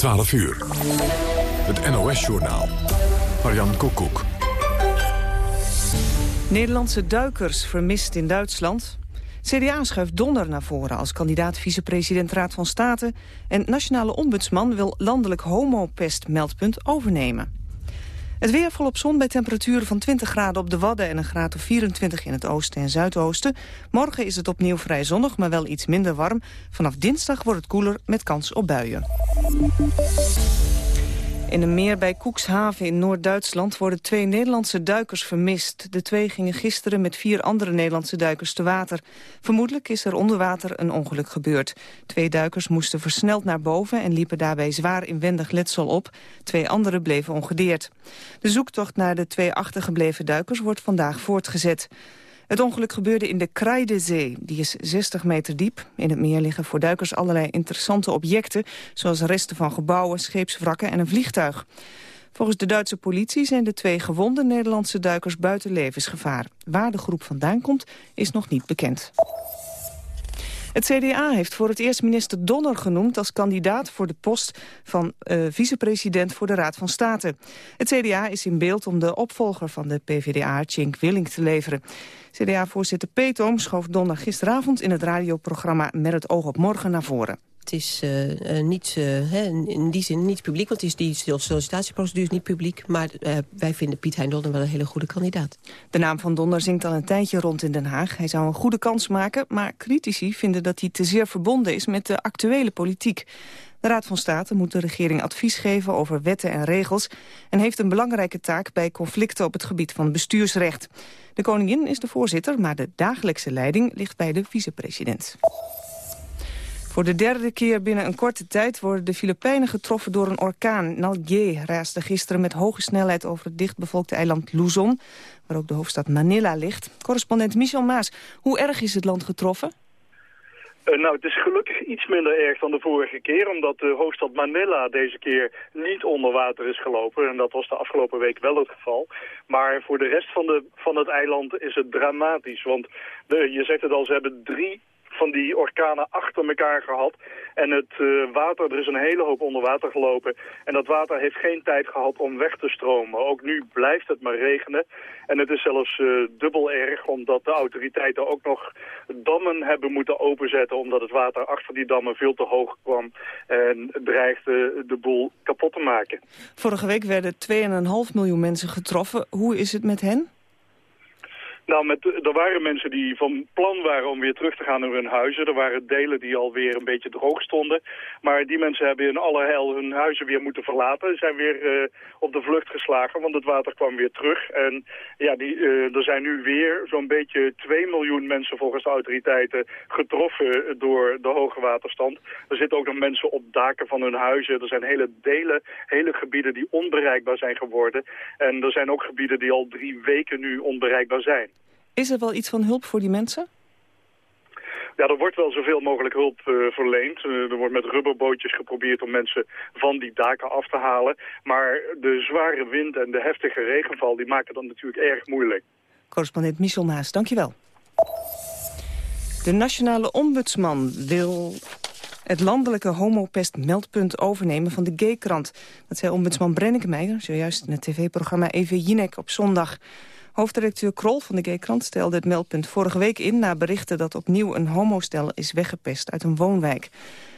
12 uur. Het NOS-journaal. Marian Koekoek. Nederlandse duikers vermist in Duitsland. CDA schuift Donner naar voren als kandidaat vicepresident Raad van State... en Nationale Ombudsman wil landelijk homopest-meldpunt overnemen. Het weer volop zon bij temperaturen van 20 graden op de Wadden... en een graad of 24 in het oosten en zuidoosten. Morgen is het opnieuw vrij zonnig, maar wel iets minder warm. Vanaf dinsdag wordt het koeler met kans op buien. In een meer bij Koekshaven in Noord-Duitsland worden twee Nederlandse duikers vermist. De twee gingen gisteren met vier andere Nederlandse duikers te water. Vermoedelijk is er onder water een ongeluk gebeurd. Twee duikers moesten versneld naar boven en liepen daarbij zwaar inwendig letsel op. Twee anderen bleven ongedeerd. De zoektocht naar de twee achtergebleven duikers wordt vandaag voortgezet. Het ongeluk gebeurde in de Kreidezee. Die is 60 meter diep. In het meer liggen voor duikers allerlei interessante objecten... zoals resten van gebouwen, scheepswrakken en een vliegtuig. Volgens de Duitse politie zijn de twee gewonde Nederlandse duikers buiten levensgevaar. Waar de groep vandaan komt, is nog niet bekend. Het CDA heeft voor het eerst minister Donner genoemd als kandidaat voor de post van uh, vicepresident voor de Raad van State. Het CDA is in beeld om de opvolger van de PvdA, Tjink Willing, te leveren. CDA-voorzitter Peetoom schoof Donner gisteravond in het radioprogramma Met het oog op morgen naar voren. Het is uh, niet, uh, in die zin niet publiek, want die sollicitatieprocedure is niet publiek. Maar wij vinden Piet Hein Donner wel een hele goede kandidaat. De naam van Donner zingt al een tijdje rond in Den Haag. Hij zou een goede kans maken, maar critici vinden dat hij te zeer verbonden is met de actuele politiek. De Raad van State moet de regering advies geven over wetten en regels... en heeft een belangrijke taak bij conflicten op het gebied van bestuursrecht. De koningin is de voorzitter, maar de dagelijkse leiding ligt bij de vicepresident. Voor de derde keer binnen een korte tijd worden de Filipijnen getroffen door een orkaan. Nalgye raasde gisteren met hoge snelheid over het dichtbevolkte eiland Luzon, waar ook de hoofdstad Manila ligt. Correspondent Michel Maas, hoe erg is het land getroffen? Uh, nou, het is gelukkig iets minder erg dan de vorige keer... omdat de hoofdstad Manila deze keer niet onder water is gelopen. En dat was de afgelopen week wel het geval. Maar voor de rest van, de, van het eiland is het dramatisch. Want de, je zegt het al, ze hebben drie van die orkanen achter elkaar gehad. En het uh, water, er is een hele hoop onder water gelopen. En dat water heeft geen tijd gehad om weg te stromen. Ook nu blijft het maar regenen. En het is zelfs uh, dubbel erg, omdat de autoriteiten ook nog dammen hebben moeten openzetten. Omdat het water achter die dammen veel te hoog kwam. En dreigde de boel kapot te maken. Vorige week werden 2,5 miljoen mensen getroffen. Hoe is het met hen? Nou, met, er waren mensen die van plan waren om weer terug te gaan naar hun huizen. Er waren delen die alweer een beetje droog stonden. Maar die mensen hebben in alle heil hun huizen weer moeten verlaten. Zijn weer uh, op de vlucht geslagen, want het water kwam weer terug. En ja, die, uh, er zijn nu weer zo'n beetje 2 miljoen mensen volgens de autoriteiten getroffen door de hoge waterstand. Er zitten ook nog mensen op daken van hun huizen. Er zijn hele delen, hele gebieden die onbereikbaar zijn geworden. En er zijn ook gebieden die al drie weken nu onbereikbaar zijn. Is er wel iets van hulp voor die mensen? Ja, er wordt wel zoveel mogelijk hulp uh, verleend. Uh, er wordt met rubberbootjes geprobeerd om mensen van die daken af te halen. Maar de zware wind en de heftige regenval die maken dat natuurlijk erg moeilijk. Correspondent Michel Maas, dankjewel. De nationale ombudsman wil het landelijke homopest-meldpunt overnemen van de Gay-krant. Dat zei ombudsman Brenneke Meijer, zojuist in het tv-programma Eve Jinek op zondag. Hoofdredacteur Krol van de G-krant stelde het meldpunt vorige week in... na berichten dat opnieuw een homostel is weggepest uit een woonwijk.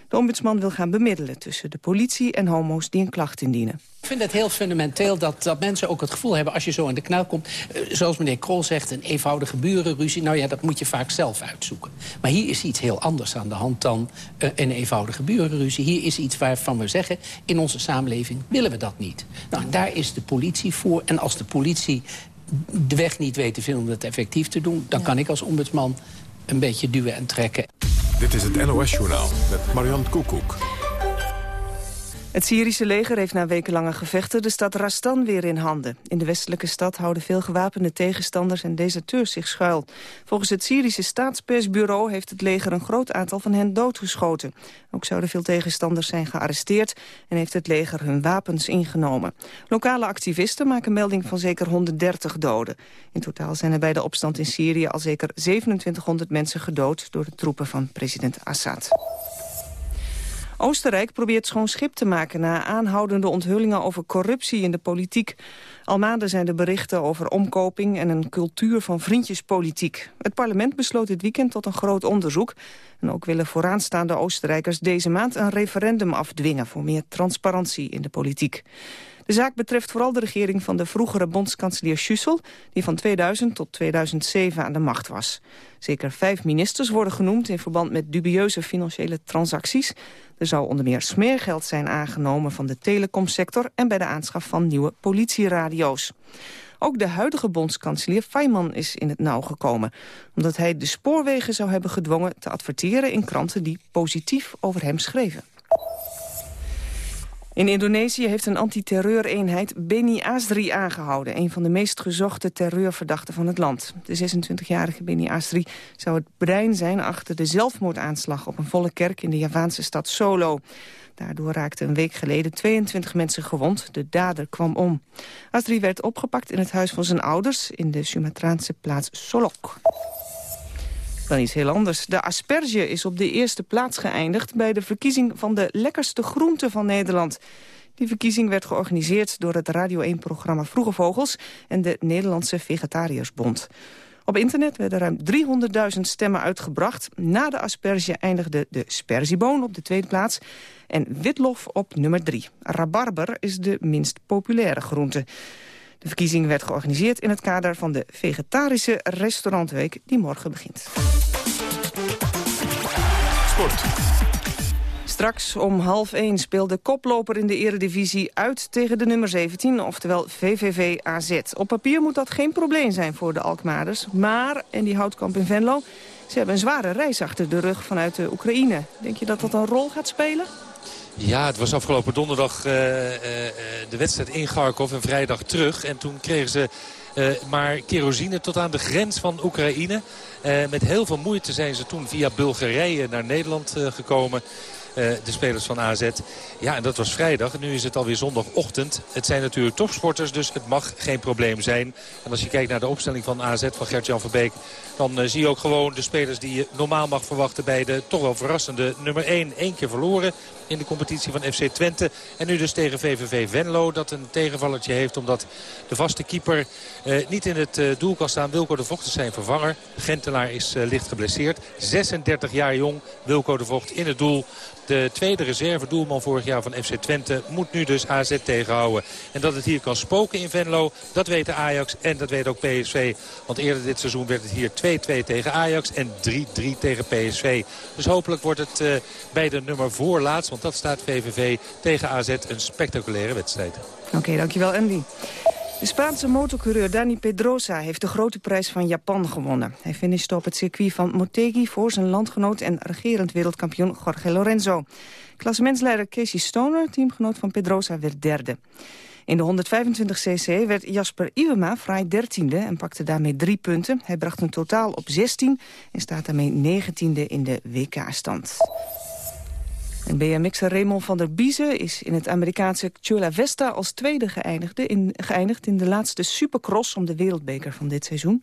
De ombudsman wil gaan bemiddelen tussen de politie en homo's die een klacht indienen. Ik vind het heel fundamenteel dat, dat mensen ook het gevoel hebben... als je zo in de knel komt, uh, zoals meneer Krol zegt... een eenvoudige burenruzie, nou ja, dat moet je vaak zelf uitzoeken. Maar hier is iets heel anders aan de hand dan uh, een eenvoudige burenruzie. Hier is iets waarvan we zeggen, in onze samenleving willen we dat niet. Nou, daar is de politie voor. En als de politie de weg niet weet te vinden om dat effectief te doen... dan kan ik als ombudsman een beetje duwen en trekken. Dit is het NOS-journaal met Marianne Koekoek. Het Syrische leger heeft na wekenlange gevechten de stad Rastan weer in handen. In de westelijke stad houden veel gewapende tegenstanders en deserteurs zich schuil. Volgens het Syrische staatspersbureau heeft het leger een groot aantal van hen doodgeschoten. Ook zouden veel tegenstanders zijn gearresteerd en heeft het leger hun wapens ingenomen. Lokale activisten maken melding van zeker 130 doden. In totaal zijn er bij de opstand in Syrië al zeker 2700 mensen gedood door de troepen van president Assad. Oostenrijk probeert schoon schip te maken na aanhoudende onthullingen over corruptie in de politiek. Al maanden zijn er berichten over omkoping en een cultuur van vriendjespolitiek. Het parlement besloot dit weekend tot een groot onderzoek. En ook willen vooraanstaande Oostenrijkers deze maand een referendum afdwingen voor meer transparantie in de politiek. De zaak betreft vooral de regering van de vroegere bondskanselier Schüssel... die van 2000 tot 2007 aan de macht was. Zeker vijf ministers worden genoemd in verband met dubieuze financiële transacties. Er zou onder meer smeergeld zijn aangenomen van de telecomsector... en bij de aanschaf van nieuwe politieradio's. Ook de huidige bondskanselier Feynman is in het nauw gekomen... omdat hij de spoorwegen zou hebben gedwongen te adverteren in kranten... die positief over hem schreven. In Indonesië heeft een antiterreureenheid Beni Asri aangehouden... een van de meest gezochte terreurverdachten van het land. De 26-jarige Beni Asri zou het brein zijn achter de zelfmoordaanslag... op een volle kerk in de Javaanse stad Solo. Daardoor raakten een week geleden 22 mensen gewond. De dader kwam om. Asri werd opgepakt in het huis van zijn ouders... in de Sumatraanse plaats Solok. Dan heel anders. De asperge is op de eerste plaats geëindigd... bij de verkiezing van de lekkerste groente van Nederland. Die verkiezing werd georganiseerd door het Radio 1-programma Vroege Vogels... en de Nederlandse Vegetariërsbond. Op internet werden ruim 300.000 stemmen uitgebracht. Na de asperge eindigde de sperzieboon op de tweede plaats... en witlof op nummer 3. Rabarber is de minst populaire groente. De verkiezing werd georganiseerd in het kader van de Vegetarische Restaurantweek die morgen begint. Sport. Straks om half 1 speelt de koploper in de eredivisie uit tegen de nummer 17, oftewel VVV AZ. Op papier moet dat geen probleem zijn voor de Alkmaarders, maar, en die houtkamp in Venlo, ze hebben een zware reis achter de rug vanuit de Oekraïne. Denk je dat dat een rol gaat spelen? Ja, het was afgelopen donderdag uh, uh, de wedstrijd in Kharkov en vrijdag terug. En toen kregen ze maar kerosine tot aan de grens van Oekraïne. met heel veel moeite zijn ze toen via Bulgarije naar Nederland gekomen. Eh, de spelers van AZ. Ja, en dat was vrijdag. Nu is het alweer zondagochtend. Het zijn natuurlijk topsporters, dus het mag geen probleem zijn. En als je kijkt naar de opstelling van AZ van Gert-Jan Verbeek... dan uh, zie je ook gewoon de spelers die je normaal mag verwachten... bij de toch wel verrassende nummer 1. Eén keer verloren in de competitie van FC Twente. En nu dus tegen VVV Venlo dat een tegenvallertje heeft... omdat de vaste keeper uh, niet in het doel kan staan. Wilco de Vocht is zijn vervanger. Gentelaar is licht geblesseerd. 36 jaar jong, Wilco de Vocht in het doel. De tweede reserve doelman vorig jaar van FC Twente moet nu dus AZ tegenhouden. En dat het hier kan spoken in Venlo, dat weten Ajax en dat weet ook PSV. Want eerder dit seizoen werd het hier 2-2 tegen Ajax en 3-3 tegen PSV. Dus hopelijk wordt het uh, bij de nummer voorlaatst, want dat staat VVV tegen AZ een spectaculaire wedstrijd. Oké, dankjewel Andy. De Spaanse motorcoureur Dani Pedrosa heeft de grote prijs van Japan gewonnen. Hij finishte op het circuit van Motegi voor zijn landgenoot en regerend wereldkampioen Jorge Lorenzo. Klassementsleider Casey Stoner, teamgenoot van Pedrosa, werd derde. In de 125cc werd Jasper Iwema vrij dertiende en pakte daarmee drie punten. Hij bracht een totaal op 16 en staat daarmee negentiende in de WK-stand. En BMX'er Raymond van der Biezen is in het Amerikaanse Chula Vesta als tweede geëindigd in, geëindigd in de laatste supercross om de wereldbeker van dit seizoen.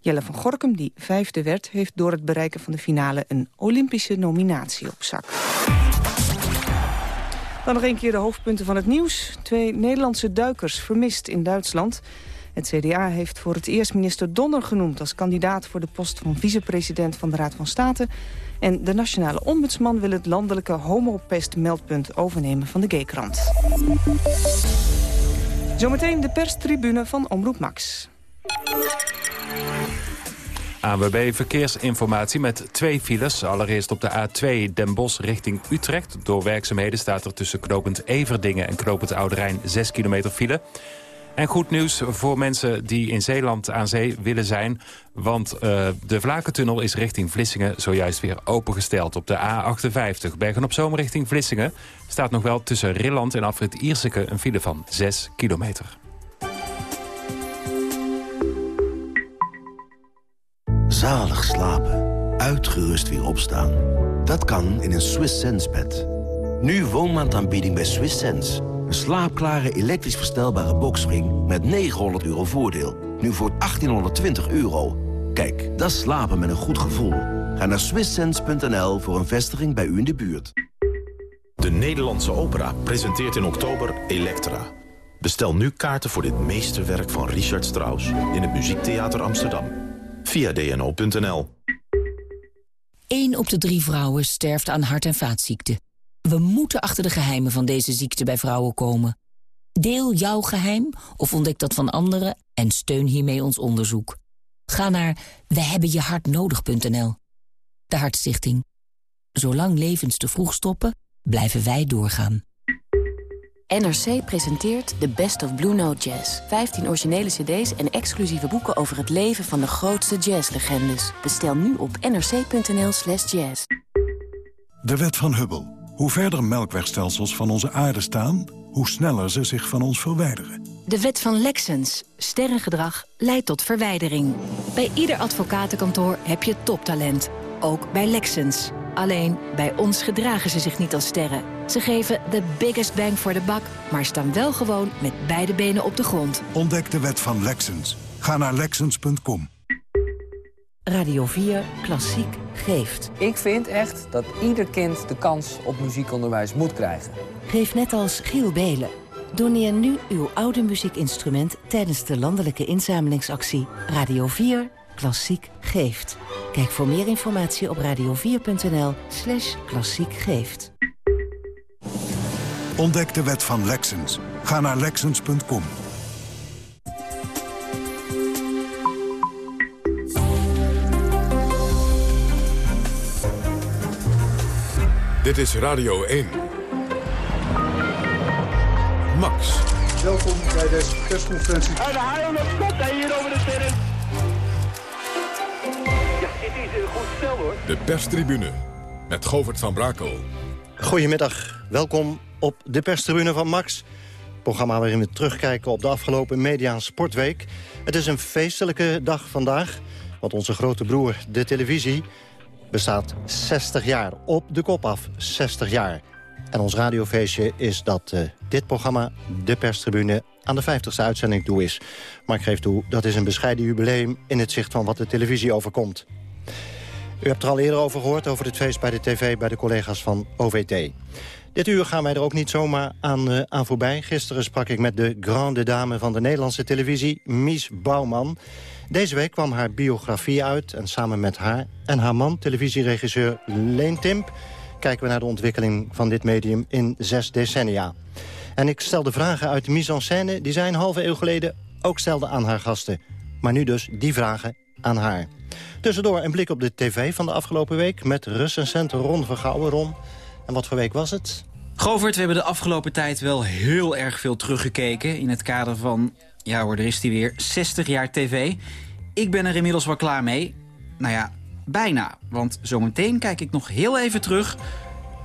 Jelle van Gorkum, die vijfde werd, heeft door het bereiken van de finale een Olympische nominatie op zak. Dan nog een keer de hoofdpunten van het nieuws. Twee Nederlandse duikers vermist in Duitsland. Het CDA heeft voor het eerst minister Donner genoemd... als kandidaat voor de post van vicepresident van de Raad van State. En de nationale ombudsman wil het landelijke homopest-meldpunt overnemen van de G-krant. Zometeen de perstribune van Omroep Max. ANWB Verkeersinformatie met twee files. Allereerst op de A2 Den Bosch richting Utrecht. Door werkzaamheden staat er tussen knopend Everdingen en knopend Ouderijn 6 kilometer file. En goed nieuws voor mensen die in Zeeland aan zee willen zijn. Want uh, de Vlakentunnel is richting Vlissingen zojuist weer opengesteld. Op de A58 Bergen op Zoom richting Vlissingen... staat nog wel tussen Rilland en Afrit Ierseke een file van 6 kilometer. Zalig slapen. Uitgerust weer opstaan. Dat kan in een Swiss Sense bed. Nu woonmaandaanbieding bij Swiss Sense. Een slaapklare elektrisch verstelbare boxspring met 900 euro voordeel. Nu voor 1820 euro. Kijk, dat slapen met een goed gevoel. Ga naar swisssense.nl voor een vestiging bij u in de buurt. De Nederlandse Opera presenteert in oktober Elektra. Bestel nu kaarten voor dit meesterwerk van Richard Strauss... in het Muziektheater Amsterdam. Via dno.nl. 1 op de drie vrouwen sterft aan hart- en vaatziekten. We moeten achter de geheimen van deze ziekte bij vrouwen komen. Deel jouw geheim of ontdek dat van anderen en steun hiermee ons onderzoek. Ga naar wehebbenjehartnodig.nl. De Hartstichting. Zolang levens te vroeg stoppen, blijven wij doorgaan. NRC presenteert The Best of Blue Note Jazz. 15 originele cd's en exclusieve boeken over het leven van de grootste jazzlegendes. Bestel nu op nrc.nl slash jazz. De wet van Hubble. Hoe verder melkwegstelsels van onze aarde staan... hoe sneller ze zich van ons verwijderen. De wet van Lexens. Sterrengedrag leidt tot verwijdering. Bij ieder advocatenkantoor heb je toptalent. Ook bij Lexens. Alleen, bij ons gedragen ze zich niet als sterren. Ze geven de biggest bang voor de bak, maar staan wel gewoon met beide benen op de grond. Ontdek de wet van Lexens. Ga naar Lexens.com. Radio 4 Klassiek geeft. Ik vind echt dat ieder kind de kans op muziekonderwijs moet krijgen. Geef net als Giel Belen. Doneer nu uw oude muziekinstrument tijdens de landelijke inzamelingsactie Radio 4 Klassiek geeft. Kijk voor meer informatie op radio4.nl slash klassiek geeft. Ontdek de wet van Lexens. Ga naar Lexens.com. Dit is Radio 1. Max. Welkom bij deze persconferentie. En de haal op kop hier over de terrein. Dit is een goed spel hoor. De perstribune met Govert van Brakel. Goedemiddag, welkom op de perstribune van Max. Programma waarin we terugkijken op de afgelopen Media Sportweek. Het is een feestelijke dag vandaag, want onze grote broer, de televisie bestaat 60 jaar. Op de kop af, 60 jaar. En ons radiofeestje is dat uh, dit programma, de perstribune, aan de 50ste uitzending toe is. Maar ik geef toe, dat is een bescheiden jubileum in het zicht van wat de televisie overkomt. U hebt er al eerder over gehoord, over het feest bij de tv... bij de collega's van OVT. Dit uur gaan wij er ook niet zomaar aan, uh, aan voorbij. Gisteren sprak ik met de grande dame van de Nederlandse televisie, Mies Bouwman. Deze week kwam haar biografie uit en samen met haar en haar man, televisieregisseur Leen Timp... kijken we naar de ontwikkeling van dit medium in zes decennia. En ik stelde vragen uit de mise en scène die zij een halve eeuw geleden ook stelde aan haar gasten. Maar nu dus die vragen aan haar. Tussendoor een blik op de tv van de afgelopen week... met recensent Ron Vergouwen. Ron, en wat voor week was het? Govert, we hebben de afgelopen tijd wel heel erg veel teruggekeken... in het kader van, ja hoor, er is die weer, 60 jaar tv. Ik ben er inmiddels wel klaar mee. Nou ja, bijna. Want zometeen kijk ik nog heel even terug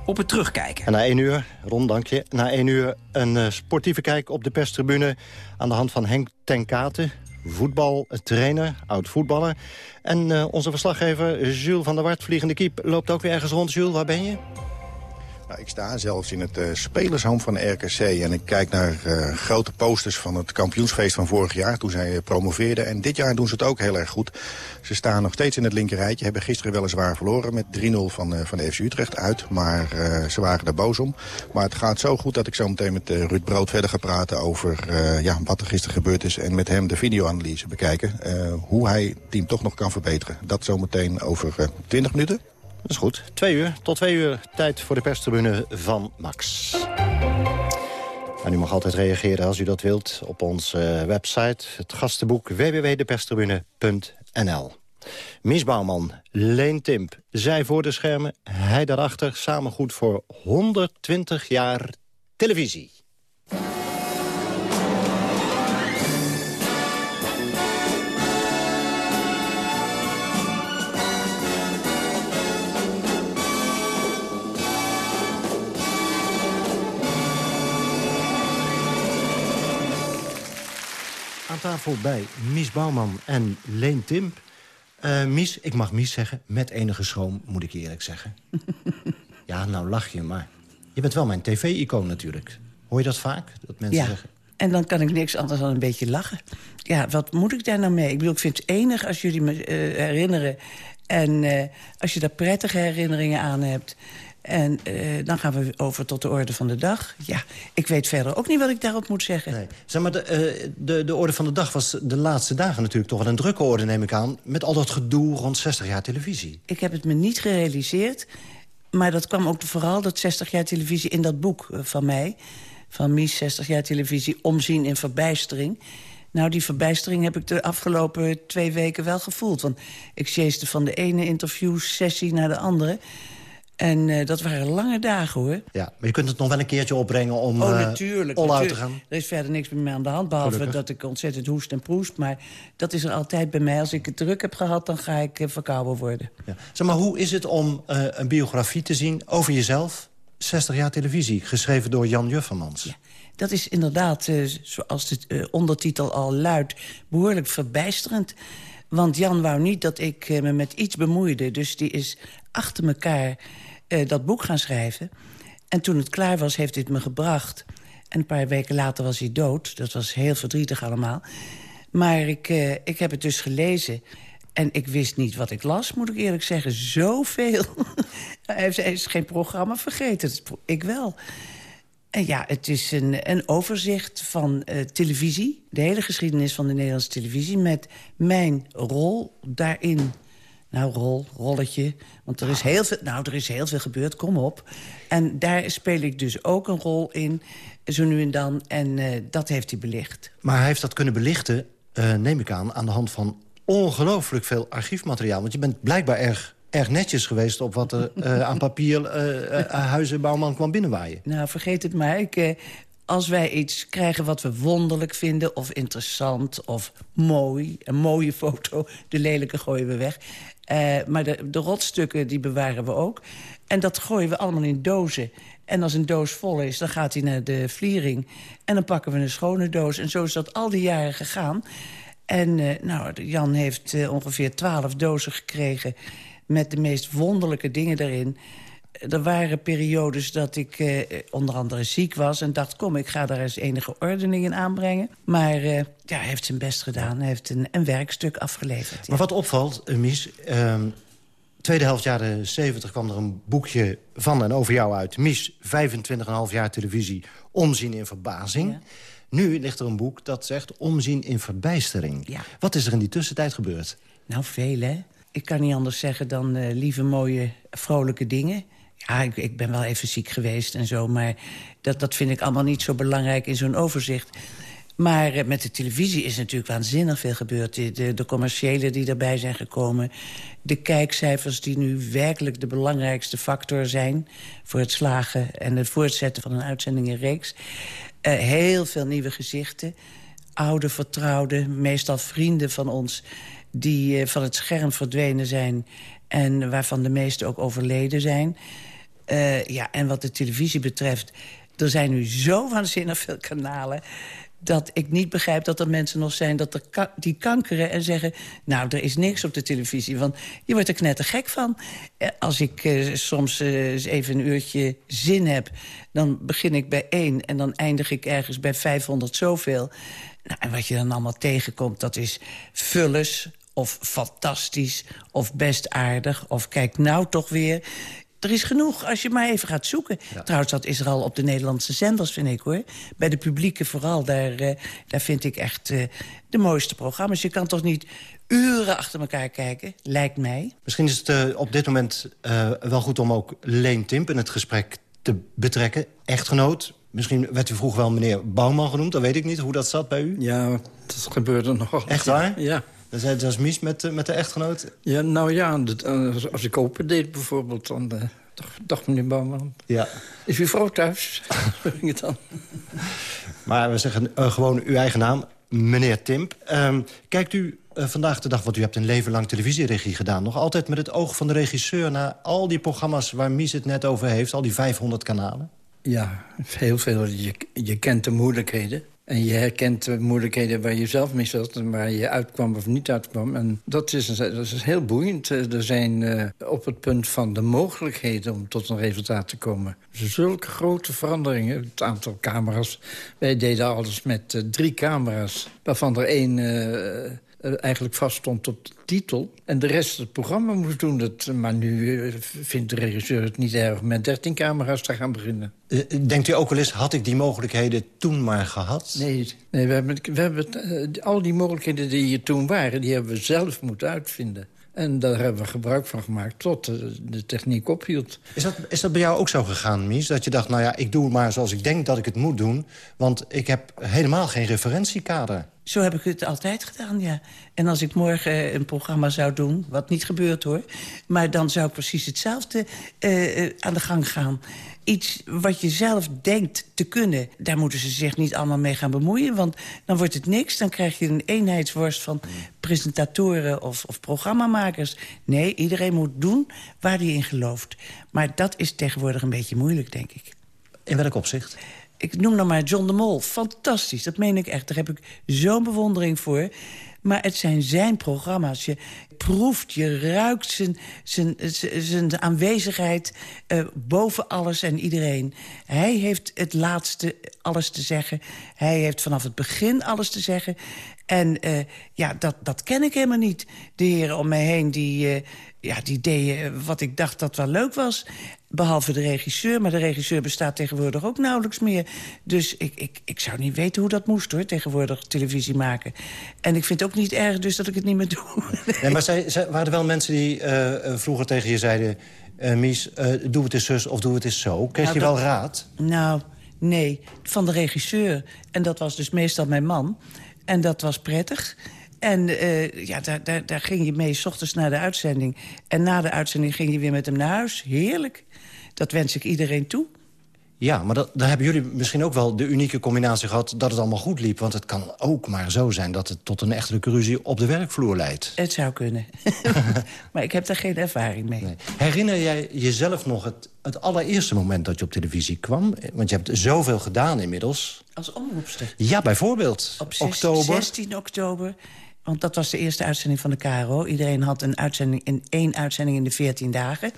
op het terugkijken. En na één uur, Ron, dank je. Na één uur een uh, sportieve kijk op de perstribune... aan de hand van Henk Tenkaten, voetbaltrainer, oud-voetballer. En uh, onze verslaggever Jules van der Wart, vliegende kiep, loopt ook weer ergens rond. Jules, waar ben je? Nou, ik sta zelfs in het uh, spelershome van RKC en ik kijk naar uh, grote posters van het kampioensfeest van vorig jaar toen zij uh, promoveerden. En dit jaar doen ze het ook heel erg goed. Ze staan nog steeds in het linkerrijtje, hebben gisteren weliswaar verloren met 3-0 van, van de FC Utrecht uit. Maar ze waren er boos om. Maar het gaat zo goed dat ik zo meteen met Ruud Brood verder ga praten over ja, wat er gisteren gebeurd is. En met hem de videoanalyse bekijken. hoe hij het team toch nog kan verbeteren. Dat zometeen over 20 minuten. Dat is goed. Twee uur tot twee uur tijd voor de perstribune van Max. En u mag altijd reageren als u dat wilt op onze website. Het gastenboek www.deperstribune.nl Mies Bouwman, Leen Timp, zij voor de schermen, hij daarachter. Samen goed voor 120 jaar televisie. Aan tafel bij Mies Bouwman en Leen Timp. Uh, Mies, ik mag Mies zeggen, met enige schroom, moet ik eerlijk zeggen. ja, nou lach je, maar je bent wel mijn tv-icoon natuurlijk. Hoor je dat vaak, dat mensen ja. zeggen? En dan kan ik niks anders dan een beetje lachen. Ja, wat moet ik daar nou mee? Ik bedoel, ik vind het enig als jullie me uh, herinneren... en uh, als je daar prettige herinneringen aan hebt... En uh, dan gaan we over tot de orde van de dag. Ja, ik weet verder ook niet wat ik daarop moet zeggen. Nee. Zeg maar, de, uh, de, de orde van de dag was de laatste dagen natuurlijk toch wel een drukke orde, neem ik aan. Met al dat gedoe rond 60 jaar televisie. Ik heb het me niet gerealiseerd. Maar dat kwam ook vooral, dat 60 jaar televisie, in dat boek van mij. Van Mies, 60 jaar televisie, Omzien in Verbijstering. Nou, die verbijstering heb ik de afgelopen twee weken wel gevoeld. Want ik chaste van de ene interviewsessie naar de andere. En uh, dat waren lange dagen, hoor. Ja, maar je kunt het nog wel een keertje opbrengen om oh, natuurlijk, uh, natuurlijk. te gaan. Er is verder niks met mij aan de hand, behalve Gelukkig. dat ik ontzettend hoest en proest. Maar dat is er altijd bij mij. Als ik het druk heb gehad, dan ga ik uh, verkouden worden. Ja. Zeg maar, hoe is het om een biografie te zien over jezelf? 60 jaar televisie, geschreven door Jan Juffermans. Ja. Dat is inderdaad, uh, zoals de uh, ondertitel al luidt, behoorlijk verbijsterend. Want Jan wou niet dat ik uh, me met iets bemoeide. Dus die is achter elkaar dat boek gaan schrijven. En toen het klaar was, heeft het me gebracht. En een paar weken later was hij dood. Dat was heel verdrietig allemaal. Maar ik, ik heb het dus gelezen. En ik wist niet wat ik las, moet ik eerlijk zeggen. Zoveel. hij is geen programma vergeten. Ik wel. En ja, het is een, een overzicht van uh, televisie. De hele geschiedenis van de Nederlandse televisie... met mijn rol daarin. Nou, rol, rolletje. Want er is heel veel, nou, er is heel veel gebeurd, kom op. En daar speel ik dus ook een rol in, zo nu en dan. En uh, dat heeft hij belicht. Maar hij heeft dat kunnen belichten, uh, neem ik aan... aan de hand van ongelooflijk veel archiefmateriaal. Want je bent blijkbaar erg erg netjes geweest op wat er uh, aan papier uh, uh, Huizenbouwman kwam binnenwaaien. Nou, vergeet het maar. Ik, als wij iets krijgen wat we wonderlijk vinden... of interessant of mooi, een mooie foto... de lelijke gooien we weg. maar de, rotstukken die bewaren we ook. En dat gooien we allemaal in dozen. En als een doos vol is, dan gaat hij naar de vliering. En dan pakken we een schone doos. En zo is dat al die jaren gegaan. En nou, Jan heeft ongeveer twaalf dozen gekregen met de meest wonderlijke dingen erin. Er waren periodes dat ik eh, onder andere ziek was... en dacht, kom, ik ga daar eens enige ordening in aanbrengen. Maar eh, ja, hij heeft zijn best gedaan. Hij heeft een, een werkstuk afgeleverd. Ja. Maar wat opvalt, uh, Mies... tweede helft jaren 70 kwam er een boekje van en over jou uit. Mies, 25,5 jaar televisie, omzien in verbazing. Ja. Nu ligt er een boek dat zegt omzien in verbijstering. Ja. Wat is er in die tussentijd gebeurd? Nou, veel, hè? ik kan niet anders zeggen dan uh, lieve, mooie, vrolijke dingen. Ja, ik, ben wel even ziek geweest en zo, maar dat, dat vind ik allemaal niet zo belangrijk in zo'n overzicht. Maar uh, met de televisie is natuurlijk waanzinnig veel gebeurd. De, de, commerciële die erbij zijn gekomen. De kijkcijfers die nu werkelijk de belangrijkste factor zijn... voor het slagen en het voortzetten van een uitzendingenreeks. Uh, heel veel nieuwe gezichten. Oude, vertrouwde, meestal vrienden van ons die uh, van het scherm verdwenen zijn... en waarvan de meeste ook overleden zijn. Uh, ja, en wat de televisie betreft... er zijn nu zo waanzinnig veel kanalen dat ik niet begrijp dat er mensen nog zijn dat er die kankeren en zeggen... nou, er is niks op de televisie, want je wordt er knettergek van. Als ik uh, soms even een uurtje zin heb... dan begin ik bij één en dan eindig ik ergens bij 500 zoveel. Nou, en wat je dan allemaal tegenkomt, dat is vullers of fantastisch, of best aardig... of kijk nou toch weer... Er is genoeg als je maar even gaat zoeken. Ja. Trouwens, dat is er al op de Nederlandse zenders, vind ik, hoor. Bij de publieke vooral, daar, uh, daar vind ik echt uh, de mooiste programma's. Je kan toch niet uren achter elkaar kijken, lijkt mij. Misschien is het uh, op dit moment wel goed om ook Leen Timp in het gesprek te betrekken. Echtgenoot, Misschien werd u vroeger wel meneer Bouwman genoemd. Dat weet ik niet hoe dat zat bij u. Ja, dat gebeurde nog. Echt waar? Ja. Is, dat is mis met, met de echtgenoot? Ja, nou ja, als ik open deed bijvoorbeeld, dan uh, dacht, dacht meneer Bouwman... Ja. Is uw vrouw thuis? ging het dan. Maar we zeggen uh, gewoon uw eigen naam, meneer Timp. Um, kijkt u uh, vandaag de dag, want u hebt een leven lang televisieregie gedaan... nog altijd met het oog van de regisseur naar al die programma's... waar Mies het net over heeft, al die 500 kanalen? Ja, heel veel. Je, je kent de moeilijkheden. En je herkent de moeilijkheden waar je zelf mee zat... en waar je uitkwam of niet uitkwam. En dat is, dat is heel boeiend. Er zijn uh, op het punt van de mogelijkheden om tot een resultaat te komen. Zulke grote veranderingen. Het aantal camera's. Wij deden alles met uh, drie camera's. Waarvan er één eigenlijk vaststond op de titel. En de rest het programma moest doen. Dat, maar nu uh, vindt de regisseur het niet erg met 13 camera's te gaan beginnen. Denkt u ook wel eens, had ik die mogelijkheden toen maar gehad? Nee, nee we hebben, we hebben al die mogelijkheden die hier toen waren... die hebben we zelf moeten uitvinden. En daar hebben we gebruik van gemaakt tot de, de, techniek ophield. Is dat, is dat bij jou ook zo gegaan, Mies? Dat je dacht, nou ja, ik doe maar zoals ik denk dat ik het moet doen... want ik heb helemaal geen referentiekader. Zo heb ik het altijd gedaan, ja. En als ik morgen een programma zou doen, wat niet gebeurt hoor... maar dan zou ik precies hetzelfde uh, aan de gang gaan iets wat je zelf denkt te kunnen... daar moeten ze zich niet allemaal mee gaan bemoeien. Want dan wordt het niks. Dan krijg je een eenheidsworst van presentatoren of, of programmamakers. Nee, iedereen moet doen waar hij in gelooft. Maar dat is tegenwoordig een beetje moeilijk, denk ik. In welk opzicht? Ik noem dan maar John de Mol. Fantastisch, dat meen ik echt. Daar heb ik zo'n bewondering voor. Maar het zijn zijn programma's. Je proeft, je ruikt zijn, zijn, zijn aanwezigheid uh, boven alles en iedereen. Hij heeft het laatste alles te zeggen. Hij heeft vanaf het begin alles te zeggen. En uh, ja, dat, dat ken ik helemaal niet. De heren om mij heen die, uh, ja, die deden wat ik dacht dat wel leuk was. Behalve de regisseur, maar de regisseur bestaat tegenwoordig ook nauwelijks meer. Dus ik, ik, ik zou niet weten hoe dat moest, hoor, tegenwoordig televisie maken. En ik vind het ook niet erg dus dat ik het niet meer doe. Nee, maar zij, zij, waren er wel mensen die uh, vroeger tegen je zeiden... Uh, Mies, uh, doe het eens zus of doe het eens zo. Kreeg nou, je wel dat, raad? Nou, nee, van de regisseur. En dat was dus meestal mijn man. En dat was prettig. En uh, ja, daar, daar, daar ging je mee s ochtends naar de uitzending. En na de uitzending ging je weer met hem naar huis. Heerlijk. Dat wens ik iedereen toe. Ja, maar dat, dan hebben jullie misschien ook wel de unieke combinatie gehad... dat het allemaal goed liep. Want het kan ook maar zo zijn dat het tot een echte ruzie op de werkvloer leidt. Het zou kunnen. maar ik heb daar geen ervaring mee. Nee. Herinner jij jezelf nog het, het allereerste moment dat je op televisie kwam? Want je hebt zoveel gedaan inmiddels. Als omroepster? Ja, bijvoorbeeld. Op 6, oktober. 16 oktober want dat was de eerste uitzending van de KRO. Iedereen had een uitzending in één uitzending in de 14 dagen.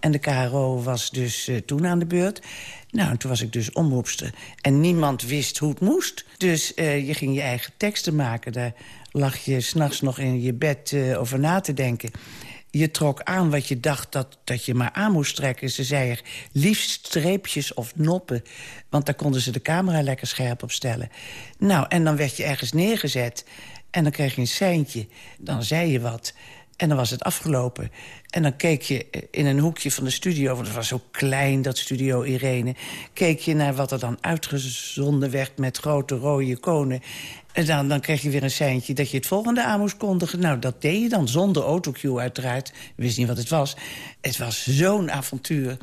En de KRO was dus uh, toen aan de beurt. Nou, en toen was ik dus omroepster. En niemand wist hoe het moest. Dus uh, je ging je eigen teksten maken. Daar lag je s'nachts nog in je bed uh, over na te denken. Je trok aan wat je dacht dat, dat je maar aan moest trekken. Ze zei er liefst streepjes of noppen. Want daar konden ze de camera lekker scherp op stellen. Nou, en dan werd je ergens neergezet... En dan kreeg je een seintje, dan zei je wat. En dan was het afgelopen. En dan keek je in een hoekje van de studio... want het was zo klein, dat studio Irene... keek je naar wat er dan uitgezonden werd met grote rode konen. En dan, dan kreeg je weer een seintje dat je het volgende aan moest kondigen. Nou, dat deed je dan zonder autocue uiteraard. Ik wist niet wat het was. Het was zo'n avontuur.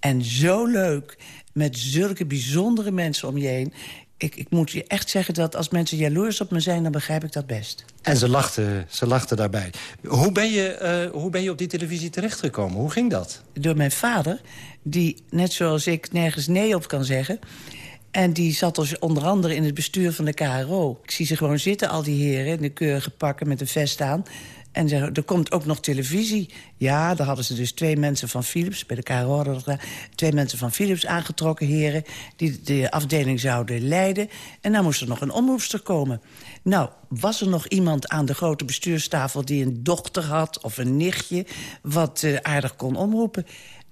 En zo leuk. Met zulke bijzondere mensen om je heen ik, ik moet je echt zeggen dat als mensen jaloers op me zijn... dan begrijp ik dat best. En ze lachten, ze lachten daarbij. Hoe ben, je, uh, hoe ben je op die televisie terechtgekomen? Hoe ging dat? Door mijn vader, die net zoals ik nergens nee op kan zeggen... En die zat dus onder andere in het bestuur van de KRO. Ik zie ze gewoon zitten, al die heren, in de keurige pakken met een vest aan. En ze, er komt ook nog televisie. Ja, daar hadden ze dus twee mensen van Philips... bij de KRO twee mensen van Philips aangetrokken heren... die de afdeling zouden leiden. En dan moest er nog een omroepster komen. Nou, was er nog iemand aan de grote bestuurstafel... die een dochter had of een nichtje... wat uh, aardig kon omroepen...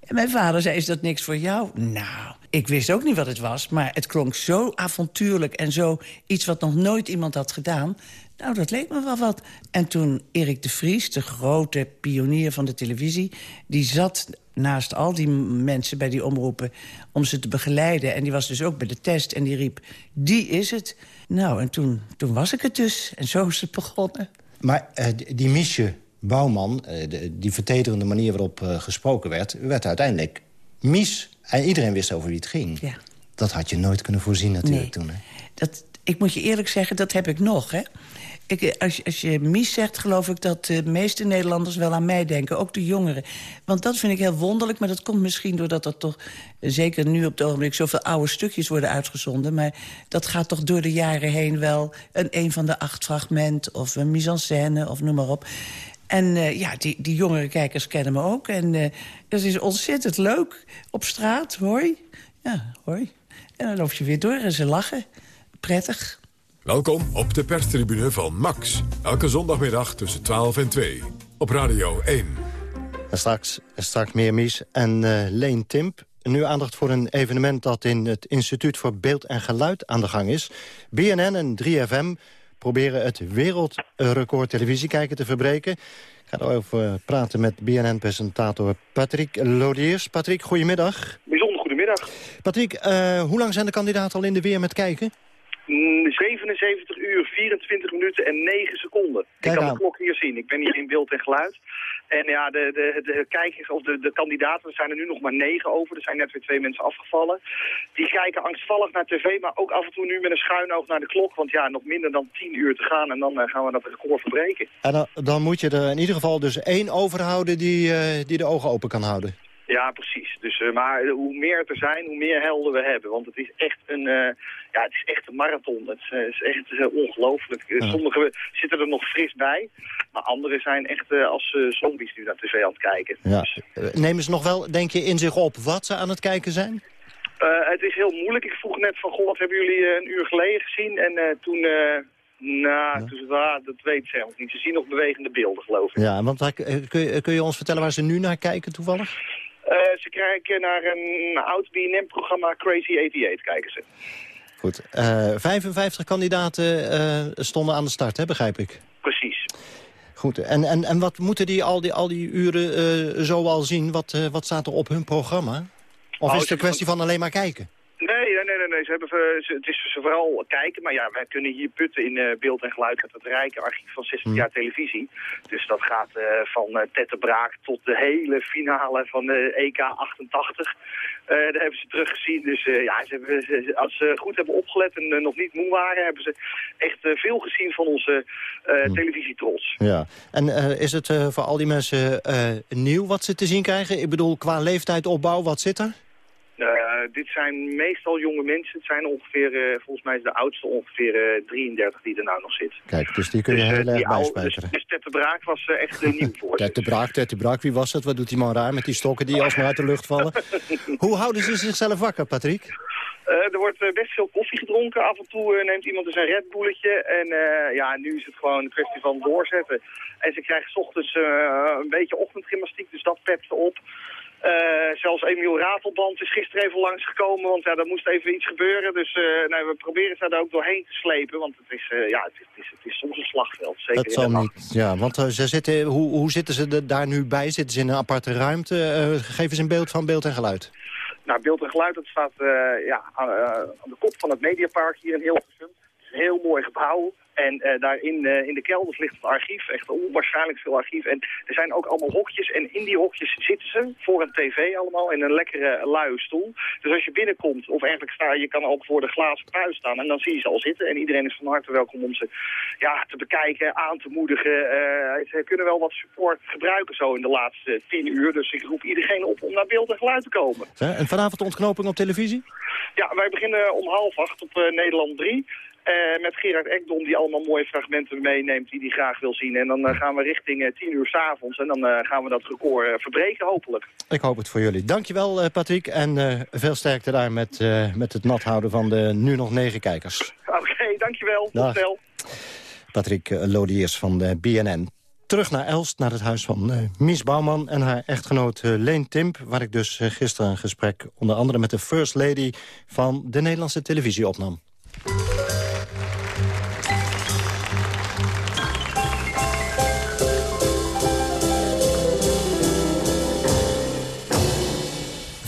En mijn vader zei, is dat niks voor jou? Nou, ik wist ook niet wat het was, maar het klonk zo avontuurlijk... en zo iets wat nog nooit iemand had gedaan... Nou, dat leek me wel wat. En toen Erik de Vries, de grote pionier van de televisie... die zat naast al die mensen bij die omroepen om ze te begeleiden. En die was dus ook bij de test en die riep, die is het. Nou, en toen, toen was ik het dus. En zo is het begonnen. Maar uh, die Miesje Bouwman, uh, de, die vertederende manier waarop uh, gesproken werd... werd uiteindelijk Mies. En iedereen wist over wie het ging. Ja. Dat had je nooit kunnen voorzien natuurlijk nee. toen. Hè? Dat, ik moet je eerlijk zeggen, dat heb ik nog, hè. Ik, als, als, je Mies zegt, geloof ik dat de meeste Nederlanders wel aan mij denken. Ook de jongeren. Want dat vind ik heel wonderlijk. Maar dat komt misschien doordat er toch, zeker nu op het ogenblik... zoveel oude stukjes worden uitgezonden. Maar dat gaat toch door de jaren heen wel... een een van de acht fragment of een mise en scène of noem maar op. En uh, ja, die, die jongere kijkers kennen me ook. En dat is ontzettend leuk. Op straat, hoi. Ja, hoi. En dan loop je weer door en ze lachen. Prettig. Welkom op de perstribune van Max. Elke zondagmiddag tussen 12 en 2. Op Radio 1. En straks, straks meer Mies en uh, Leen Timp. Nu aandacht voor een evenement dat in het Instituut voor Beeld en Geluid aan de gang is. BNN en 3FM proberen het wereldrecord televisiekijken te verbreken. Ik ga erover praten met BNN-presentator Patrick Lodiers. Patrick, goedemiddag. Bijzonder goedemiddag. Patrick, uh, hoe lang zijn de kandidaten al in de weer met kijken? 77 uur, 24 minuten en 9 seconden. Kijk ik kan de klok hier zien. Ik ben hier in beeld en geluid. En ja, de, de, de kijkers, of de, de kandidaten, er zijn er nu nog maar negen over. Er zijn net weer twee mensen afgevallen. Die kijken angstvallig naar tv, maar ook af en toe nu met een schuin oog naar de klok. Want ja, nog minder dan 10 uur te gaan en dan uh, gaan we dat record verbreken. En dan, dan, moet je er in ieder geval dus één overhouden die, uh, die de ogen open kan houden. Ja, precies. Dus, uh, maar hoe meer er zijn, hoe meer helden we hebben. Want het is echt een, uh, ja, het is echt een marathon. Het is, uh, is echt ongelooflijk. Ja. Sommigen zitten er nog fris bij. Maar anderen zijn echt als zombies nu naar tv aan het kijken. Ja. Dus. Nemen ze nog wel, denk je, in zich op wat ze aan het kijken zijn? het is heel moeilijk. Ik vroeg net van, goh, wat hebben jullie een uur geleden gezien? En toen... Nou, ja. dus, ah, dat weet ze niet. Ze zien nog bewegende beelden, geloof ik. Ja, want kun je, kun je ons vertellen waar ze nu naar kijken toevallig? Uh, ze kijken naar een oud BNM-programma Crazy 88, kijken ze. Goed. Uh, 55 kandidaten uh, stonden aan de start, hè, begrijp ik? Precies. Goed. En, en, en wat moeten die al die, al die uren zo al zien? Wat, wat staat er op hun programma? Of oh, is het een kwestie van alleen maar kijken? Nee. Ze hebben, ze, het is ze vooral kijken, maar ja, wij kunnen hier putten in uh, beeld en geluid uit het rijke archief van 60 jaar televisie. Dus dat gaat uh, van uh, Tette Braak tot de hele finale van de EK 88. daar hebben ze teruggezien. Dus ja, ze hebben, ze, als ze goed hebben opgelet en nog niet moe waren, hebben ze echt veel gezien van onze televisietrots. Ja, en is het voor al die mensen nieuw wat ze te zien krijgen? Ik bedoel, qua leeftijdsopbouw, wat zit er? Uh, dit zijn meestal jonge mensen. Het zijn ongeveer, uh, volgens mij is de oudste ongeveer uh, 33 die er nou nog zit. Kijk, dus die kun je dus, heel erg bijspijkeren. Dus, dus Ted de Braak was echt nieuw voor Ted de Braak, Ted de Braak, wie was het? Wat doet die man raar met die stokken die alsmaar uit de lucht vallen? Hoe houden ze zichzelf wakker, Patrick? Uh, er wordt best veel koffie gedronken. Af en toe neemt iemand dus een Red Bulletje. En ja, nu is het gewoon een kwestie van doorzetten. En ze krijgen s ochtends een beetje ochtendgymnastiek, dus dat pept ze op. Uh, zelfs Emiel Ratelband is gisteren even langsgekomen, want ja, er moest even iets gebeuren. Dus nou, we proberen ze daar ook doorheen te slepen, want het is, uh, ja, het is, het, is, het is soms een slagveld. Zeker dat zal niet, ja, want ze zitten, hoe, hoe zitten ze daar nu bij? Zitten ze in een aparte ruimte? geven ze een beeld van beeld en geluid? Nou, beeld en geluid, dat staat ja, aan, aan, de kop van het Mediapark hier in Hilversum. Het is een heel mooi gebouw. En uh, daar in, uh, in de kelders ligt het archief, echt onwaarschijnlijk veel archief. En er zijn ook allemaal hokjes en in die hokjes zitten ze voor een tv allemaal in een lekkere luie stoel. Dus als je binnenkomt of eigenlijk sta je kan ook voor de glazen pui staan en dan zie je ze al zitten. En iedereen is van harte welkom om ze ja, te bekijken, aan te moedigen. Uh, ze kunnen wel wat support gebruiken zo in de laatste tien uur. Dus ik roep iedereen op om naar beeld en geluid te komen. En vanavond de ontknoping op televisie? Ja, wij beginnen om half acht op Nederland 3. Uh, met Gerard Ekdom die allemaal mooie fragmenten meeneemt die hij graag wil zien. En dan uh, gaan we richting uh, 10 uur s'avonds en dan gaan we dat record verbreken hopelijk. Ik hoop het voor jullie. Dankjewel Patrick en veel sterkte daar met, met het nat houden van de nu nog negen kijkers. Oké, okay, dankjewel. Tot snel. Patrick Lodiers van de BNN. Terug naar Elst, naar het huis van uh, Mies Bouwman en haar echtgenoot uh, Leen Timp... waar ik dus uh, gisteren een gesprek onder andere met de First Lady... van de Nederlandse televisie opnam.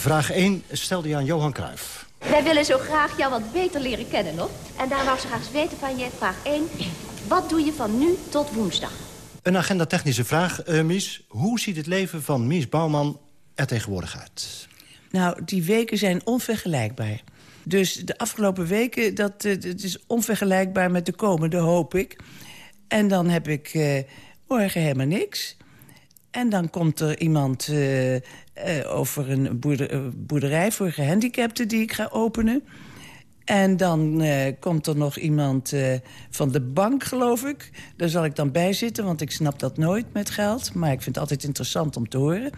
Vraag 1 stelde je aan Johan Cruijff. Wij willen zo graag jou wat beter leren kennen, nog. En daar wou ze graag weten van je. Vraag 1. Wat doe je van nu tot woensdag? Een agenda-technische vraag, uh, Mies. Hoe ziet het leven van Mies Bouwman er tegenwoordig uit? Nou, die weken zijn onvergelijkbaar. Dus de afgelopen weken, dat, uh, het is onvergelijkbaar met de komende, hoop ik. En dan heb ik uh, morgen helemaal niks. En dan komt er iemand uh, uh, over een uh, boerderij voor gehandicapten die ik ga openen. En dan komt er nog iemand van de bank, geloof ik. Daar zal ik dan bij zitten, want ik snap dat nooit met geld. Maar ik vind het altijd interessant om te horen.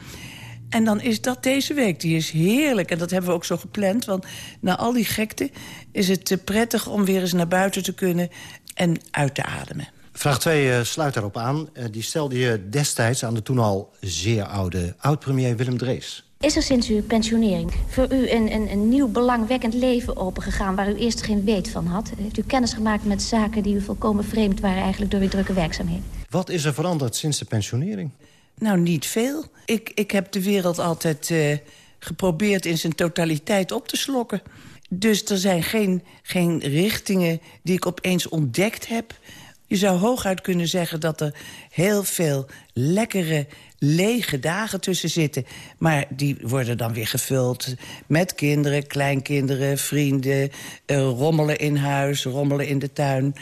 En dan is dat deze week. Die is heerlijk. En dat hebben we ook zo gepland. Want na al die gekte is het prettig om weer eens naar buiten te kunnen... en uit te ademen. Vraag 2 uh, sluit daarop aan. Uh, die stelde je destijds aan de toen al zeer oude oud-premier Willem Drees. Is er sinds uw pensionering voor u een, een, een nieuw belangwekkend leven opengegaan... waar u eerst geen weet van had? Heeft u kennis gemaakt met zaken die u volkomen vreemd waren... eigenlijk door uw drukke werkzaamheden? Wat is er veranderd sinds de pensionering? Nou, niet veel. Ik, ik heb de wereld altijd uh, geprobeerd in zijn totaliteit op te slokken. Dus er zijn geen, geen richtingen die ik opeens ontdekt heb... Je zou hooguit kunnen zeggen dat er heel veel lekkere, lege dagen tussen zitten. Maar die worden dan weer gevuld met kinderen, kleinkinderen, vrienden... Uh, rommelen in huis, rommelen in de tuin.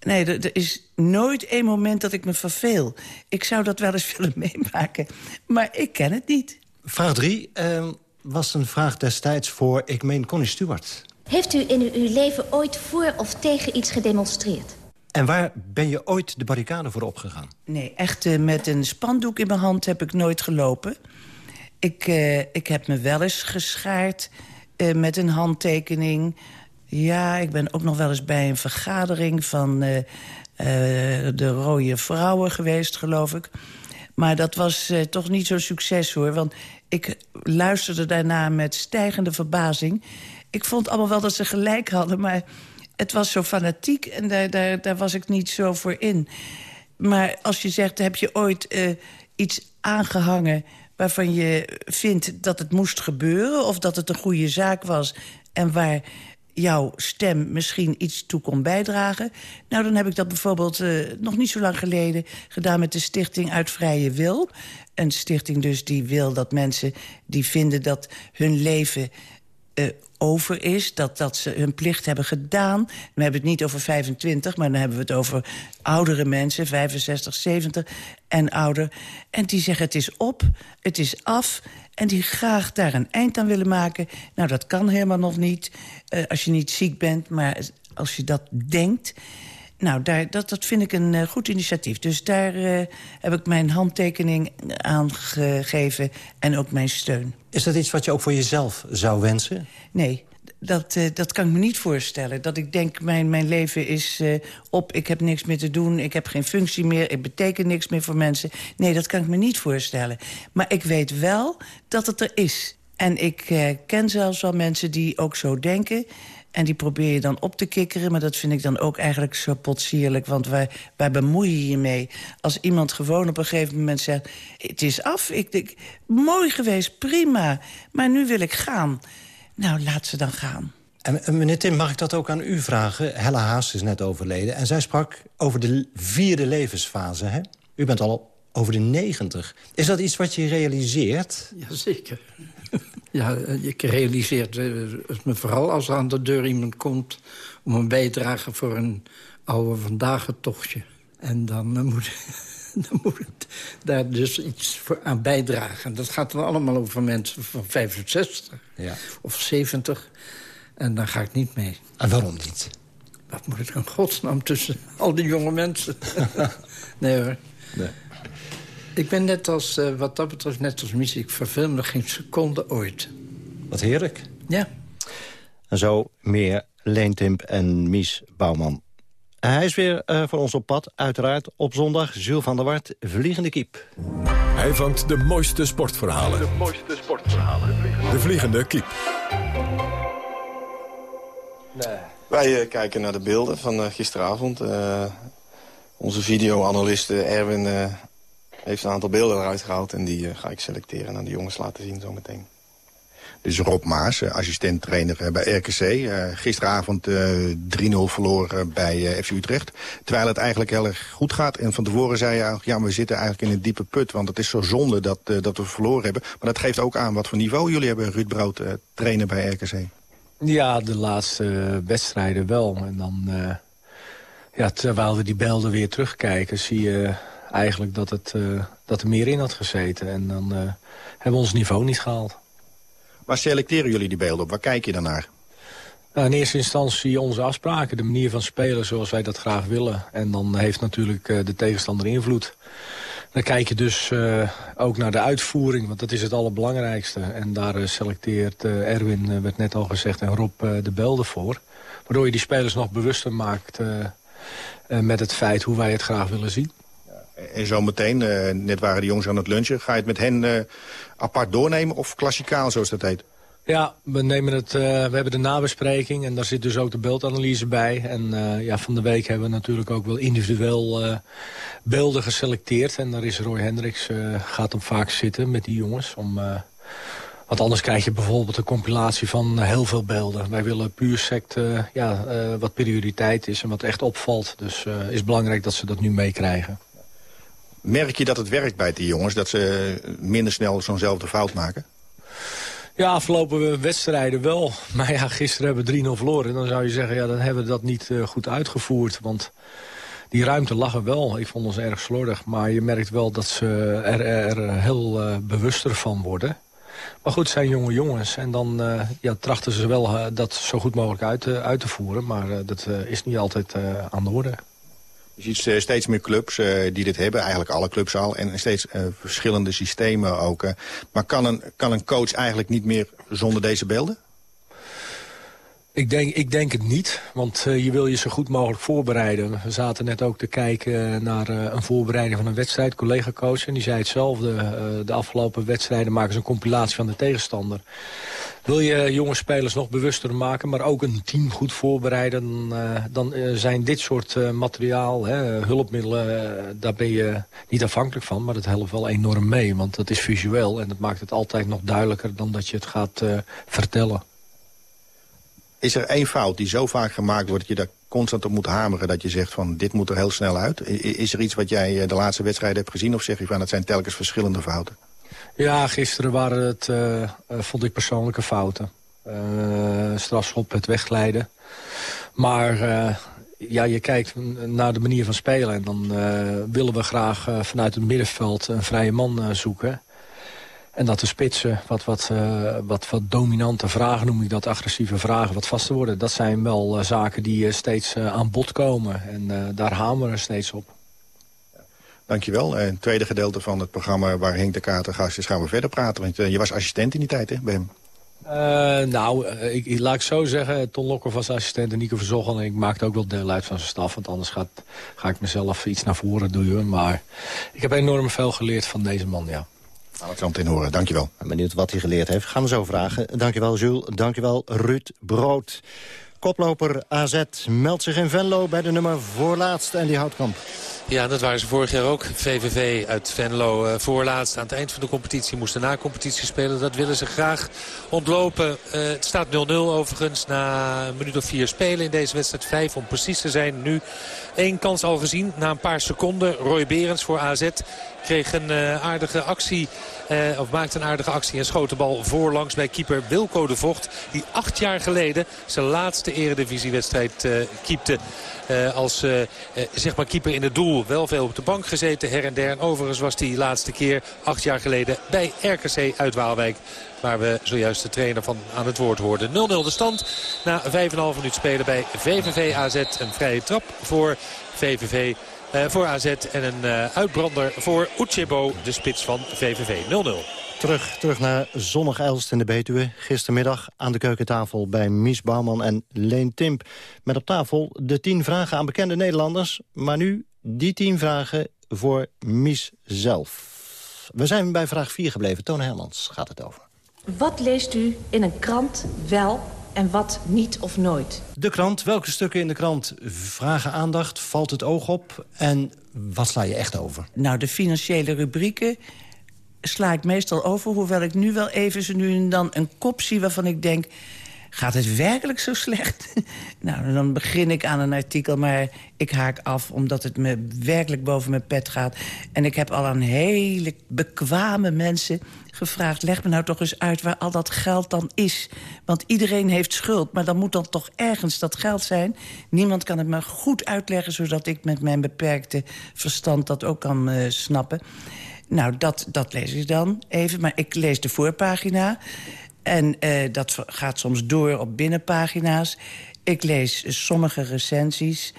Nee, er, er, is nooit één moment dat ik me verveel. Ik zou dat wel eens willen meemaken, maar ik ken het niet. Vraag drie uh, was een vraag destijds voor, ik meen, Connie Stewart. Heeft u in uw leven ooit voor of tegen iets gedemonstreerd? En waar ben je ooit de barricade voor opgegaan? Nee, echt uh, met een spandoek in mijn hand heb ik nooit gelopen. Ik, uh, ik heb me wel eens geschaard uh, met een handtekening. Ja, ik ben ook nog wel eens bij een vergadering van de Rode Vrouwen geweest, geloof ik. Maar dat was toch niet zo'n succes, hoor. Want ik luisterde daarna met stijgende verbazing. Ik vond allemaal wel dat ze gelijk hadden, maar het was zo fanatiek en daar, daar, daar was ik niet zo voor in. Maar als je zegt, heb je ooit uh, iets aangehangen... waarvan je vindt dat het moest gebeuren... of dat het een goede zaak was en waar jouw stem misschien iets toe kon bijdragen... nou, dan heb ik dat bijvoorbeeld uh, nog niet zo lang geleden... gedaan met de stichting Uit Vrije Wil. Een stichting dus die wil dat mensen die vinden dat hun leven... Uh, over is. Dat, dat ze hun plicht hebben gedaan. We hebben het niet over 25, maar dan hebben we het over oudere mensen. 65, 70 en ouder. En die zeggen het is op, het is af. En die graag daar een eind aan willen maken. Nou, dat kan helemaal nog niet. Uh, als je niet ziek bent, maar als je dat denkt... Nou, daar, dat, dat vind ik een uh, goed initiatief. Dus daar uh, heb ik mijn handtekening aan gegeven en ook mijn steun. Is dat iets wat je ook voor jezelf zou wensen? Nee, dat, uh, dat kan ik me niet voorstellen. Dat ik denk, mijn, mijn leven is op, ik heb niks meer te doen... ik heb geen functie meer, ik beteken niks meer voor mensen. Nee, dat kan ik me niet voorstellen. Maar ik weet wel dat het er is. En ik ken zelfs wel mensen die ook zo denken... En die probeer je dan op te kikkeren. Maar dat vind ik dan ook eigenlijk zo potsierlijk. Want waar, waar bemoei je je mee? Als iemand gewoon op een gegeven moment zegt... het is af, ik, ik, mooi geweest, prima. Maar nu wil ik gaan. Nou, laat ze dan gaan. En meneer Tim, mag ik dat ook aan u vragen? Hella Haas is net overleden. En zij sprak over de vierde levensfase. Hè? U bent al over de negentig. Is dat iets wat je realiseert? Jazeker. Ja, ik realiseer het me vooral als er aan de deur iemand komt... om een bijdrage voor een oude vandaag tochtje. En dan uh, moet, dan moet ik daar dus iets voor aan bijdragen. Dat gaat dan allemaal over mensen van 65 ja. of 70. En dan ga ik niet mee. En waarom niet? Wat moet ik in godsnaam tussen al die jonge mensen? nee hoor. Nee. Ik ben net als, uh, wat dat betreft, net als Mies. Ik verveel me geen seconde ooit. Wat heerlijk. Ja. En zo meer Leentimp en Mies Bouwman. Hij is weer uh, voor ons op pad, uiteraard. Op zondag, Jules van der Wart, Vliegende Kiep. Hij vangt de mooiste sportverhalen. De mooiste sportverhalen. De Vliegende Kiep. Nee. Wij uh, kijken naar de beelden van uh, gisteravond. onze videoanalist Erwin heeft een aantal beelden eruit gehaald... en die ga ik selecteren en aan de jongens laten zien zometeen. Dus Rob Maas, assistent-trainer bij RKC. Uh, gisteravond uh, 3-0 verloren bij uh, FC Utrecht. Terwijl het eigenlijk heel erg goed gaat. En van tevoren zei je, ja, we zitten eigenlijk in een diepe put. Want het is zo zonde dat, dat we verloren hebben. Maar dat geeft ook aan wat voor niveau jullie hebben, Ruud Brood, trainer bij RKC. Ja, de laatste wedstrijden wel. En dan, ja, terwijl we die beelden weer terugkijken, zie je eigenlijk dat, het, dat er meer in had gezeten. En dan hebben we ons niveau niet gehaald. Waar selecteren jullie die beelden op? Waar kijk je dan naar? Nou, in eerste instantie onze afspraken, de manier van spelen zoals wij dat graag willen. En dan heeft natuurlijk uh, de tegenstander invloed. Dan kijk je dus ook naar de uitvoering, want dat is het allerbelangrijkste. En daar selecteert Erwin, werd net al gezegd, en Rob de Belde voor. Waardoor je die spelers nog bewuster maakt met het feit hoe wij het graag willen zien. En zo meteen, net waren de jongens aan het lunchen... ga je het met hen apart doornemen of klassikaal, zoals dat heet? Ja, we, nemen het, uh, we hebben de nabespreking en daar zit dus ook de beeldanalyse bij. En ja, van de week hebben we natuurlijk ook wel individueel beelden geselecteerd. En daar is Roy Hendricks, gaat hem vaak zitten met die jongens. Om, want anders krijg je bijvoorbeeld een compilatie van heel veel beelden. Wij willen puur sect ja, wat prioriteit is en wat echt opvalt. Dus het is belangrijk dat ze dat nu meekrijgen. Merk je dat het werkt bij die jongens? Dat ze minder snel zo'nzelfde fout maken? Ja, afgelopen wedstrijden wel. Maar ja, gisteren hebben we 3-0 verloren. Dan zou je zeggen, ja, dan hebben we dat niet uh, goed uitgevoerd. Want die ruimte lag er wel. Ik vond ons erg slordig. Maar je merkt wel dat ze er, er heel uh, bewuster van worden. Maar goed, het zijn jonge jongens. En dan uh, ja, trachten ze wel dat zo goed mogelijk uit, uit te voeren. Maar dat is niet altijd aan de orde. Je ziet eh, steeds meer clubs uh, die dit hebben, eigenlijk alle clubs al. En steeds uh, verschillende systemen ook. Maar kan een, kan een coach eigenlijk niet meer zonder deze beelden? Ik denk, ik denk het niet, want uh, je wil je zo goed mogelijk voorbereiden. We zaten net ook te kijken naar uh, een voorbereiding van een wedstrijd. Collega-coach, en die zei hetzelfde. Uh, de afgelopen wedstrijden maken ze een compilatie van de tegenstander. Wil je jonge spelers nog bewuster maken, maar ook een team goed voorbereiden... dan zijn dit soort materiaal, hè, hulpmiddelen, daar ben je niet afhankelijk van. Maar dat helpt wel enorm mee, want dat is visueel. En dat maakt het altijd nog duidelijker dan dat je het gaat vertellen. Is er één fout die zo vaak gemaakt wordt... dat je daar constant op moet hameren dat je zegt van dit moet er heel snel uit? Is er iets wat jij eh, de laatste wedstrijd hebt gezien of zeg je van het zijn telkens verschillende fouten? Ja, gisteren waren het, uh, vond ik persoonlijke fouten. Uh, strafschop, het wegglijden. Maar ja, je kijkt naar de manier van spelen. En dan willen we graag vanuit het middenveld een vrije man zoeken. En dat de spitsen wat, wat, uh, wat, wat dominante vragen, noem ik dat, agressieve vragen, wat vaster worden. Dat zijn wel uh, zaken die uh, steeds aan bod komen. En daar hameren we steeds op. Dankjewel. En het tweede gedeelte van het programma waar Henk de Kater gast is, gaan we verder praten. Want je was assistent in die tijd, hè, bij hem? nou, ik, ik, laat ik zo zeggen, Ton Lokker was assistent en Nico Verzoggel. En ik maakte ook wel deel uit van zijn staf, want anders gaat, ga ik mezelf iets naar voren doen. Maar ik heb enorm veel geleerd van deze man, ja. Zo horen. Dankjewel. Ben benieuwd wat hij geleerd heeft. Gaan we zo vragen. Dankjewel Jules. Dankjewel Ruud Brood. Koploper AZ meldt zich in Venlo bij de nummer voorlaatst en die houtkamp. Ja, dat waren ze vorig jaar ook. VVV uit Venlo uh, voorlaatst. Aan het eind van de competitie moesten na competitie spelen. Dat willen ze graag ontlopen. Uh, het staat 0-0 overigens na een minuut of vier spelen in deze wedstrijd. Vijf om precies te zijn. Nu één kans al gezien na een paar seconden. Roy Berends voor AZ kreeg een uh, aardige actie. Uh, of maakte een aardige actie en schoot de bal voorlangs bij keeper Wilco de Vocht. Die acht jaar geleden zijn laatste eredivisiewedstrijd uh, keepte. Uh, als uh, zeg maar keeper in het doel. Wel veel op de bank gezeten her en der. En overigens was die laatste keer acht jaar geleden bij RKC uit Waalwijk. Waar we zojuist de trainer van aan het woord hoorden. 0-0 de stand na 5,5 minuut spelen bij VVV AZ. Een vrije trap voor VVV. Uh, voor AZ en een uh, uitbrander voor Uchebo, de spits van VVV. 0-0. Terug, terug naar zonnig Elst in de Betuwe. Gistermiddag aan de keukentafel bij Mies Bouwman en Leen Timp. Met op tafel de tien vragen aan bekende Nederlanders. Maar nu die tien vragen voor Mies zelf. We zijn bij vraag 4 gebleven. Toon Hermans gaat het over. Wat leest u in een krant wel en wat niet of nooit? De krant, welke stukken in de krant vragen aandacht? Valt het oog op? En wat sla je echt over? Nou, de financiële rubrieken sla ik meestal over... hoewel ik nu wel even zo nu en dan een kop zie waarvan ik denk... Gaat het werkelijk zo slecht? nou, dan begin ik aan een artikel, maar ik haak af... omdat het me werkelijk boven mijn pet gaat. En ik heb al aan hele bekwame mensen gevraagd... leg me nou toch eens uit waar al dat geld dan is. Want iedereen heeft schuld, maar dan moet dan toch ergens dat geld zijn. Niemand kan het me goed uitleggen... zodat ik met mijn beperkte verstand dat ook kan uh, snappen. Nou, dat, dat lees ik dan even. Maar ik lees de voorpagina... En uh, dat gaat soms door op binnenpagina's. Ik lees sommige recensies.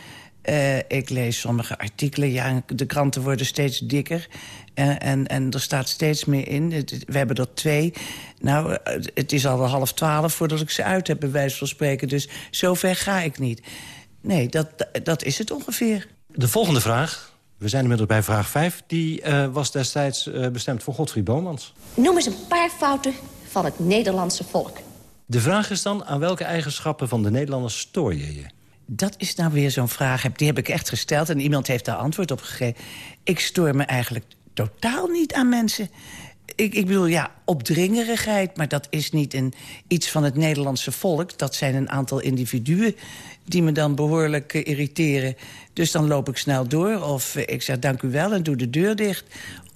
Uh, ik lees sommige artikelen. Ja, de kranten worden steeds dikker. En, en, en er staat steeds meer in. We hebben er twee. Nou, het is al half twaalf voordat ik ze uit heb, bij wijze van spreken. Dus zover ga ik niet. Nee, dat, dat is het ongeveer. De volgende vraag, we zijn inmiddels bij vraag 5... die uh, was destijds uh, bestemd voor Godfried Bomans. Noem eens een paar fouten van het Nederlandse volk. De vraag is dan, aan welke eigenschappen van de Nederlanders stoor je je? Dat is nou weer zo'n vraag, die heb ik echt gesteld... en iemand heeft daar antwoord op gegeven. Ik stoor me eigenlijk totaal niet aan mensen. Ik, ik bedoel, ja, opdringerigheid, maar dat is niet een, iets van het Nederlandse volk. Dat zijn een aantal individuen die me dan behoorlijk uh, irriteren. Dus dan loop ik snel door of uh, ik zeg dank u wel en doe de deur dicht.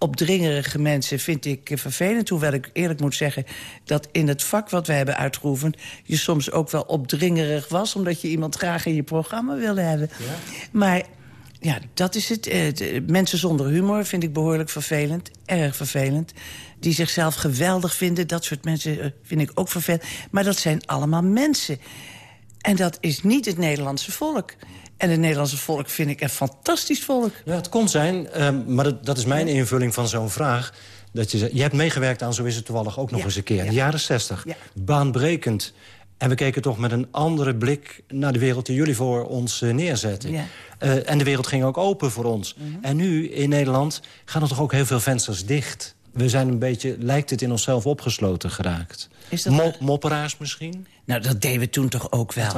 Opdringerige mensen vind ik uh, vervelend. Hoewel ik eerlijk moet zeggen dat in het vak wat we hebben uitgeoefend... je soms ook wel opdringerig was... omdat je iemand graag in je programma wilde hebben. Ja. Maar ja, dat is het. mensen zonder humor vind ik behoorlijk vervelend. Erg vervelend. Die zichzelf geweldig vinden. Dat soort mensen vind ik ook vervelend. Maar dat zijn allemaal mensen. En dat is niet het Nederlandse volk. En het Nederlandse volk vind ik een fantastisch volk. Ja, het kon zijn, um, maar dat, dat, is mijn invulling van zo'n vraag. Dat je, je hebt meegewerkt aan Zo is het toevallig ook nog ja, eens een keer. In de jaren zestig. Baanbrekend. En we keken toch met een andere blik naar de wereld die jullie voor ons uh, neerzetten. Ja. Uh, en de wereld ging ook open voor ons. Mm -hmm. En nu in Nederland gaan er toch ook heel veel vensters dicht. We zijn een beetje, lijkt het in onszelf opgesloten geraakt. Is dat Mo mopperaars misschien? Nou, dat deden we toen toch ook wel.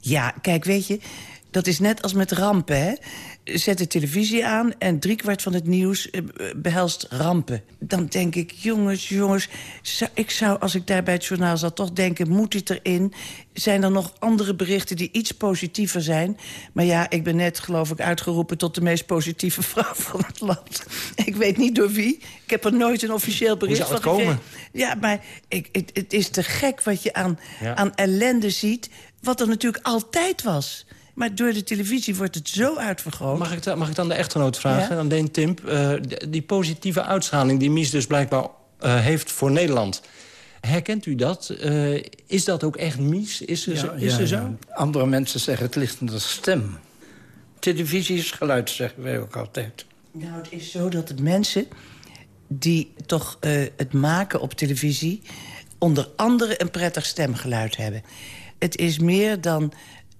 Ja, kijk, weet je, dat is net als met rampen, hè? Zet de televisie aan en driekwart van het nieuws eh, behelst rampen. Dan denk ik, jongens, jongens... ik zou, als ik daar bij het journaal zat, toch denken... moet dit erin? Zijn er nog andere berichten die iets positiever zijn? Maar ja, ik ben net, geloof ik, uitgeroepen... tot de meest positieve vrouw van het land. Ik weet niet door wie. Ik heb er nooit een officieel bericht van gekregen. Ja, maar ik, het, het, is te gek wat je aan, ja. aan ellende ziet... wat er natuurlijk altijd was... Maar door de televisie wordt het zo uitvergroot. Mag ik, mag ik dan de echtgenoot vragen, ja? aan Deen Timp? Uh, die positieve uitschaling die Mies dus blijkbaar uh, heeft voor Nederland... Herkent u dat? Uh, is dat ook echt Mies? Is ze, ja, is ja, ze zo? Andere mensen zeggen het ligt aan de stem. Televisie is geluid, zeggen wij ook altijd. Nou, het is zo dat het mensen die toch het maken op televisie... onder andere een prettig stemgeluid hebben. Het is meer dan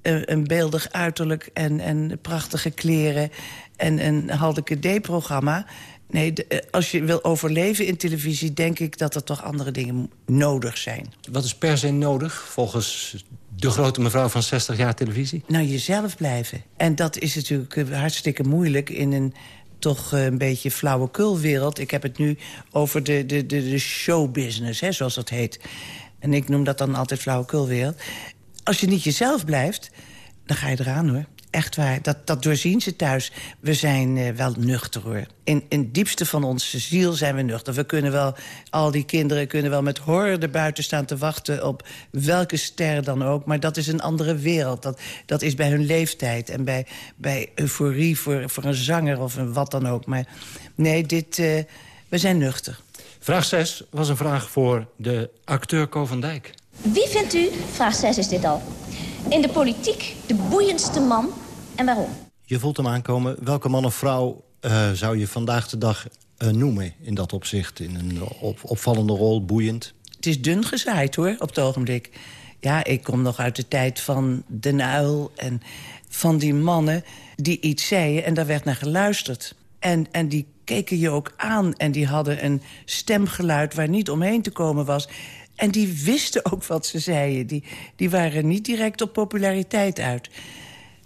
een beeldig uiterlijk en, en prachtige kleren... en een Haldeke D-programma. Nee, de, eh, als je wil overleven in televisie... denk ik dat er toch andere dingen nodig zijn. Wat is per se nodig volgens de grote mevrouw van 60 jaar televisie? Nou, jezelf blijven. En dat is natuurlijk eh, hartstikke moeilijk in een toch eh, een beetje flauwekulwereld. Ik heb het nu over de, de, de, de showbusiness, hè, zoals dat heet. En ik noem dat dan altijd flauwekulwereld als je niet jezelf blijft, dan ga je eraan hoor. Echt waar, dat, dat doorzien ze thuis. We zijn uh, wel nuchter hoor. In, in het diepste van onze ziel zijn we nuchter. We kunnen wel, al die kinderen kunnen wel met horror buiten staan te wachten... op welke ster dan ook, maar dat is een andere wereld. Dat, dat is bij hun leeftijd en bij, bij euforie voor, voor een zanger of een wat dan ook. Maar nee, dit, uh, we zijn nuchter. Vraag 6 was een vraag voor de acteur Co van Dijk. Wie vindt u, vraag 6 is dit al, in de politiek de boeiendste man en waarom? Je voelt hem aankomen. Welke man of vrouw uh, zou je vandaag de dag uh, noemen in dat opzicht? In een op, opvallende rol, boeiend? Het is dun gezaaid hoor, op het ogenblik. Ja, ik kom nog uit de tijd van Den Uil en van die mannen die iets zeiden en daar werd naar geluisterd. En, en die keken je ook aan en die hadden een stemgeluid waar niet omheen te komen was. En die wisten ook wat ze zeiden. Die, die waren niet direct op populariteit uit.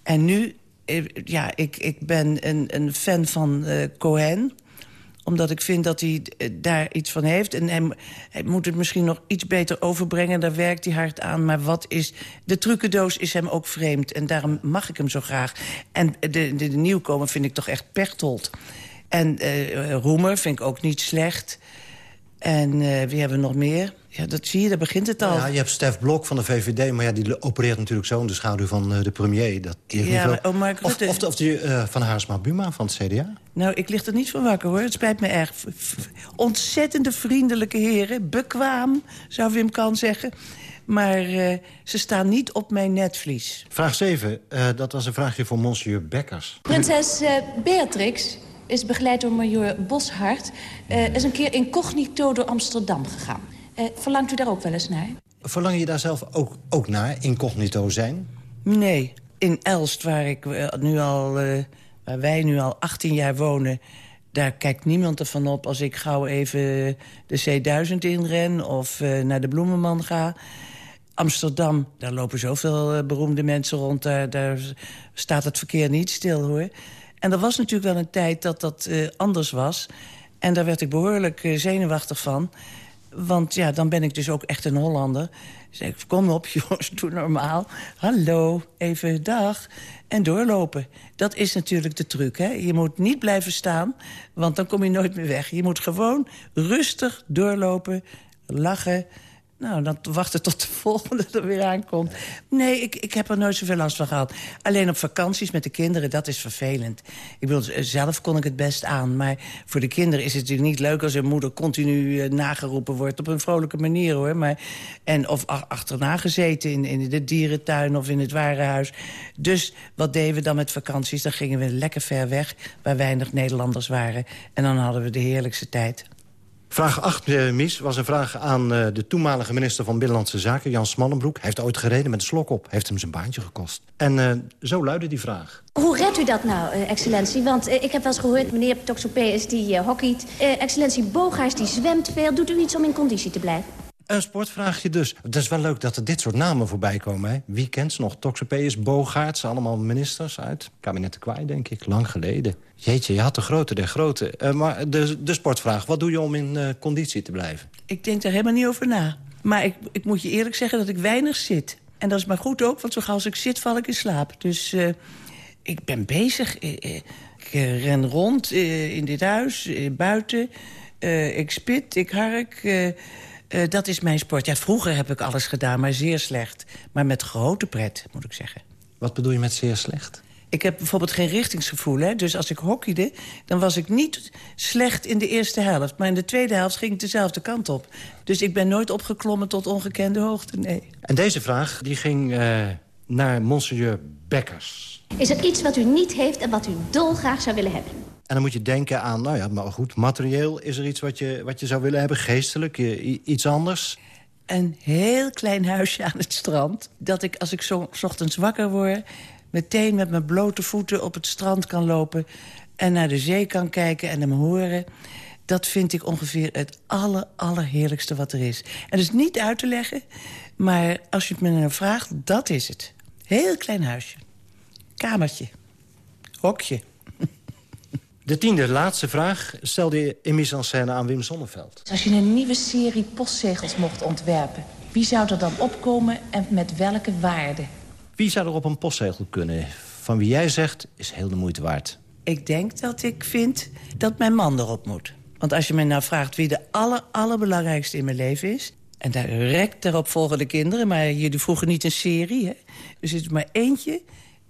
En nu, eh, ja, ik, ik ben een, een fan van uh, Cohen omdat ik vind dat hij eh, daar iets van heeft. En hij, hij, moet het misschien nog iets beter overbrengen. Daar werkt hij hard aan. Maar wat is... De trucendoos is hem ook vreemd. En daarom mag ik hem zo graag. En de, de, nieuwkomer vind ik toch echt Pechtold. En Roemer vind ik ook niet slecht. En wie hebben we nog meer? Ja, dat zie je, daar begint het al. Ja, je hebt Stef Blok van de VVD, maar ja, die opereert natuurlijk zo in de schaduw van uh, de premier. Dat die ja, maar, oh, Mark Rutte... Of, of, of die uh, van Haarsma Buma van het CDA. Nou, ik lig er niet van wakker, hoor. Het spijt me erg. Ontzettende vriendelijke heren, bekwaam, zou Wim Kan zeggen. Maar uh, ze staan niet op mijn netvlies. Vraag 7, uh, dat was een vraagje voor monsieur Bekkers. Prinses uh, Beatrix is begeleid door major Boshart... is een keer incognito door Amsterdam gegaan. Verlangt u daar ook wel eens naar? Verlang je daar zelf ook, ook naar, incognito zijn? Nee. In Elst, waar, ik, nu al, waar wij nu al 18 jaar wonen daar kijkt niemand ervan op als ik gauw even de C1000 inren... of uh, naar de Bloemenman ga. Amsterdam, daar lopen zoveel uh, beroemde mensen rond. Daar, daar, staat het verkeer niet stil, hoor. En er was natuurlijk wel een tijd dat dat uh, anders was. En daar werd ik behoorlijk zenuwachtig van. Want ja, dan ben ik dus ook echt een Hollander. Zeg ik, kom op jongens, doe normaal. Hallo, even dag. En doorlopen. Dat is natuurlijk de truc. Hè? Je moet niet blijven staan, want dan kom je nooit meer weg. Je moet gewoon rustig doorlopen, lachen nou, dan wachten tot de volgende er weer aankomt. Nee, ik, ik heb er nooit zoveel last van gehad. Alleen op vakanties met de kinderen, dat is vervelend. Ik bedoel, zelf kon ik het best aan. Maar voor de kinderen is het natuurlijk niet leuk... als hun moeder continu uh, nageroepen wordt op een vrolijke manier, hoor. Maar, en, of achterna gezeten in, in de dierentuin of in het warenhuis. Dus wat deden we dan met vakanties? Dan gingen we lekker ver weg, waar weinig Nederlanders waren. En dan hadden we de heerlijkste tijd. Vraag 8, uh, Mies, was een vraag aan uh, de toenmalige minister van Binnenlandse Zaken, Jan Smallenbroek. Hij heeft ooit gereden met de slok op, heeft hem zijn baantje gekost. En uh, zo luidde die vraag. Hoe redt u dat nou, excellentie? Want ik heb wel eens gehoord, meneer Toxopé is die hockeyt. excellentie Bogaars die zwemt veel. Doet u iets om in conditie te blijven? Een sportvraagje dus. Het is wel leuk dat er dit soort namen voorbij komen. Hè? Wie kent nog? Toxopeus, Bogaerts, allemaal ministers uit kabinet Kwaai, denk ik. Lang geleden. Jeetje, je had de grote der grote. Uh, maar de, de sportvraag, wat doe je om in uh, conditie te blijven? Ik denk daar helemaal niet over na. Maar ik, ik moet je eerlijk zeggen dat ik weinig zit. En dat is maar goed ook, want zo gauw als ik zit, val ik in slaap. Dus uh, ik ben bezig. ik ren rond in dit huis, buiten. ik spit, ik hark... Uh, dat is mijn sport. Ja, vroeger heb ik alles gedaan, maar zeer slecht. Maar met grote pret, moet ik zeggen. Wat bedoel je met zeer slecht? Ik heb bijvoorbeeld geen richtingsgevoel. Hè? Dus als ik hockeyde, dan was ik niet slecht in de eerste helft. Maar in de tweede helft ging ik dezelfde kant op. Dus ik ben nooit opgeklommen tot ongekende hoogte, nee. En deze vraag die ging uh, naar monseigneur Bekkers. Is er iets wat u niet heeft en wat u dolgraag zou willen hebben? En dan moet je denken aan, nou ja, maar goed, materieel. Is er iets wat je, wat je zou willen hebben, geestelijk, iets anders? Een heel klein huisje aan het strand. Dat ik, als ik zo ochtends wakker word... meteen met mijn blote voeten op het strand kan lopen... en naar de zee kan kijken en hem horen... dat vind ik ongeveer het aller, allerheerlijkste wat er is. En dat is niet uit te leggen, maar als je het me nou vraagt, dat is het. Heel klein huisje. Kamertje. Hokje. De tiende, laatste vraag, stelde je in mise en scène aan Wim Sonneveld. Als je een nieuwe serie postzegels mocht ontwerpen... wie zou er dan opkomen en met welke waarde? Wie zou er op een postzegel kunnen? Van wie jij zegt, is heel de moeite waard. Ik denk dat ik vind dat mijn man erop moet. Want als je me nou vraagt wie de aller, allerbelangrijkste in mijn leven is... en direct daarop volgen de kinderen, maar jullie vroegen niet een serie... Hè? dus het is maar eentje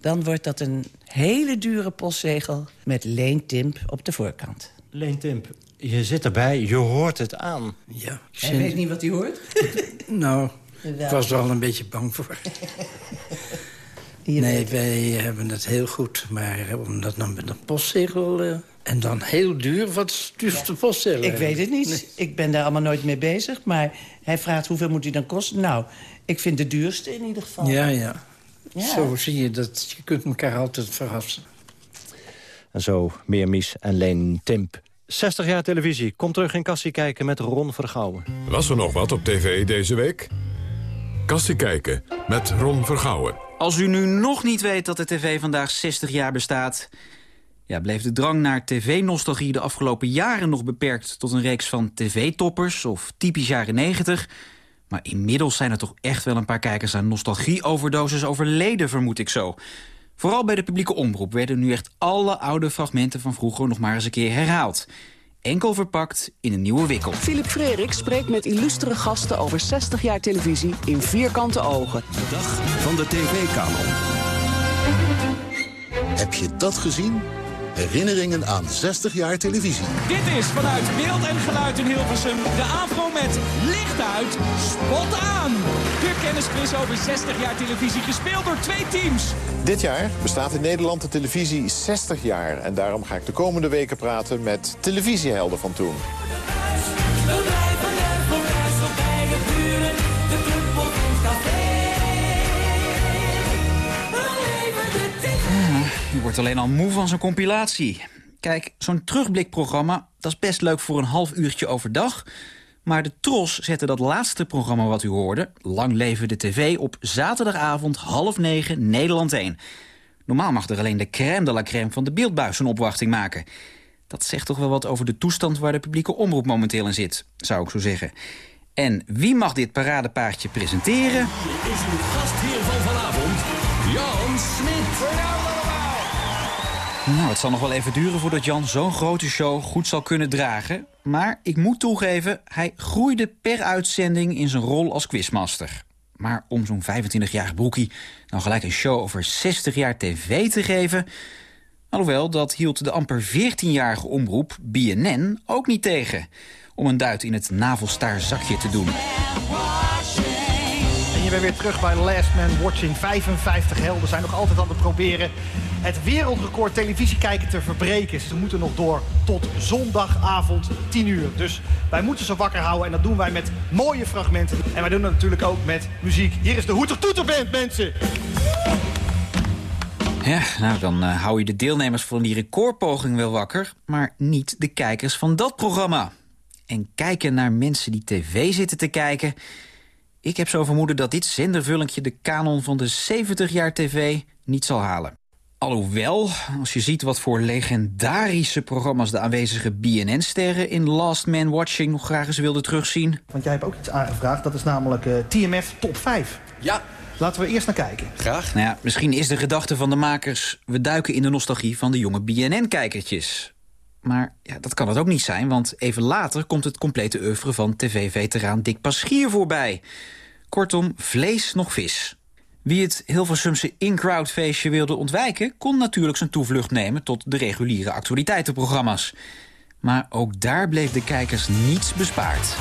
dan wordt dat een hele dure postzegel met Leen Timp op de voorkant. Leen Timp, je zit erbij, je hoort het aan. Ja. Hij weet niet wat hij hoort? nou, ik was er al een beetje bang voor. nee, wij hebben het heel goed. Maar om dat dan met een postzegel... Uh, en dan heel duur, wat is duurste postzegel? Ik weet het niet. Ik ben daar allemaal nooit mee bezig. Maar hij vraagt hoeveel moet hij dan kosten. Nou, ik vind de duurste in ieder geval. Ja, ja. Zo zie je dat je kunt elkaar altijd verrassen. En zo meer Mies en Leen Timp. 60 jaar televisie. Kom terug in Kassie kijken met Ron Vergouwen. Was er nog wat op tv deze week? Kassie kijken met Ron Vergouwen. Als u nu nog niet weet dat de tv vandaag 60 jaar bestaat... Ja, bleef de drang naar tv-nostalgie de afgelopen jaren nog beperkt... tot een reeks van tv-toppers of typisch jaren 90... Maar inmiddels zijn er toch echt wel een paar kijkers aan nostalgie-overdoses overleden, vermoed ik zo. Vooral bij de publieke omroep werden nu echt alle oude fragmenten van vroeger nog maar eens een keer herhaald. Enkel verpakt in een nieuwe wikkel. Philip Frerik spreekt met illustere gasten over 60 jaar televisie in vierkante ogen. De dag van de tv-kanon. Heb je dat gezien? Herinneringen aan 60 jaar televisie. Dit is vanuit beeld en geluid in Hilversum de afro met licht uit, spot aan. De kennisquiz over 60 jaar televisie, gespeeld door twee teams. Dit jaar bestaat in Nederland de televisie 60 jaar. En daarom ga ik de komende weken praten met televisiehelden van toen. Je wordt alleen al moe van zo'n compilatie. Kijk, zo'n terugblikprogramma, dat is best leuk voor een half uurtje overdag. Maar de Tros zette dat laatste programma wat u hoorde... Lang leven de tv op zaterdagavond half negen Nederland 1. Normaal mag er alleen de crème de la crème van de beeldbuis een opwachting maken. Dat zegt toch wel wat over de toestand waar de publieke omroep momenteel in zit, zou ik zo zeggen. En wie mag dit paradepaardje presenteren? Is uw gastheer van Nou, het zal nog wel even duren voordat Jan zo'n grote show goed zal kunnen dragen. Maar ik moet toegeven, hij groeide per uitzending in zijn rol als quizmaster. Maar om zo'n 25-jarig broekie nou gelijk een show over 60 jaar tv te geven... alhoewel, dat hield de amper 14-jarige omroep BNN ook niet tegen... om een duit in het navelstaarzakje te doen. Je bent weer terug bij Last Man Watching. 55 helden zijn nog altijd aan het proberen het wereldrecord televisiekijken te verbreken. Ze moeten nog door tot zondagavond 10 uur. Dus wij moeten ze wakker houden en dat doen wij met mooie fragmenten. En wij doen dat natuurlijk ook met muziek. Hier is de Hoeter Toeterband, mensen! Ja, nou dan uh, hou je de deelnemers van die recordpoging wel wakker... maar niet de kijkers van dat programma. En kijken naar mensen die tv zitten te kijken... Ik heb zo vermoeden dat dit zendervullingje de kanon van de 70 jaar tv niet zal halen. Alhoewel, als je ziet wat voor legendarische programma's... de aanwezige BNN-sterren in Last Man Watching nog graag eens wilden terugzien. Want jij hebt ook iets aangevraagd, dat is namelijk uh, TMF Top 5. Ja. Laten we eerst naar kijken. Graag. Nou ja, misschien is de gedachte van de makers... we duiken in de nostalgie van de jonge BNN-kijkertjes. Maar ja, dat kan het ook niet zijn, want even later... komt het complete oeuvre van tv-veteraan Dick Paschier voorbij. Kortom, vlees nog vis. Wie het Hilversumse in-crowd feestje wilde ontwijken... kon natuurlijk zijn toevlucht nemen tot de reguliere actualiteitenprogramma's. Maar ook daar bleef de kijkers niets bespaard.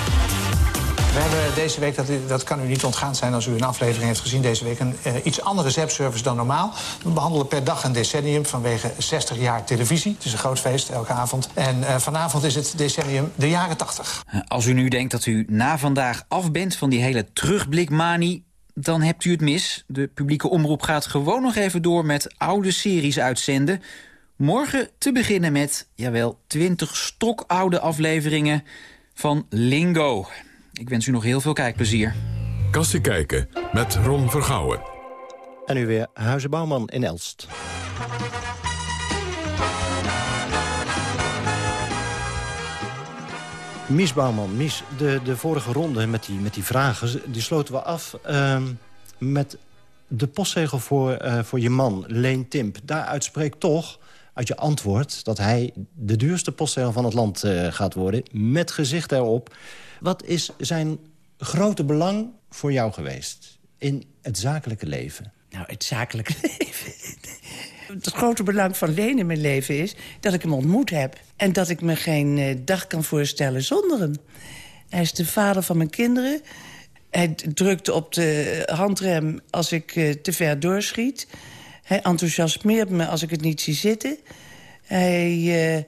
We hebben deze week, dat, dat kan u niet ontgaan zijn als u een aflevering heeft gezien deze week... een uh, iets andere ZEP-service dan normaal. We behandelen per dag een decennium vanwege 60 jaar televisie. Het is een groot feest elke avond. En uh, vanavond is het decennium de jaren 80. Als u nu denkt dat u na vandaag af bent van die hele terugblikmanie dan hebt u het mis. De publieke omroep gaat gewoon nog even door met oude series uitzenden. Morgen te beginnen met, jawel, 20 stokoude afleveringen van Lingo. Ik wens u nog heel veel kijkplezier. Kassie kijken met Ron Vergouwen. En nu weer Huizenbouwman in Elst. Mies Bouwman, Mies, de, de vorige ronde met die, met die vragen... die sloten we af uh, met de postzegel voor, uh, voor je man, Leen Timp. Daaruit spreekt toch uit je antwoord... dat hij de duurste postzegel van het land uh, gaat worden... met gezicht erop. Wat is zijn grote belang voor jou geweest in het zakelijke leven? Nou, het zakelijke leven het grote belang van Leen in mijn leven is... dat ik hem ontmoet heb. En dat ik me geen uh, dag kan voorstellen zonder hem. Hij is de vader van mijn kinderen. Hij drukt op de handrem als ik uh, te ver doorschiet. Hij enthousiasmeert me als ik het niet zie zitten. Hij uh,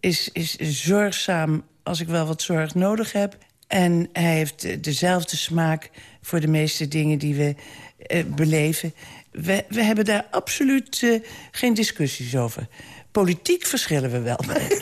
is, is zorgzaam als ik wel wat zorg nodig heb. En hij heeft dezelfde smaak voor de meeste dingen die we beleven we, we hebben daar absoluut uh, geen discussies over. Politiek verschillen we wel.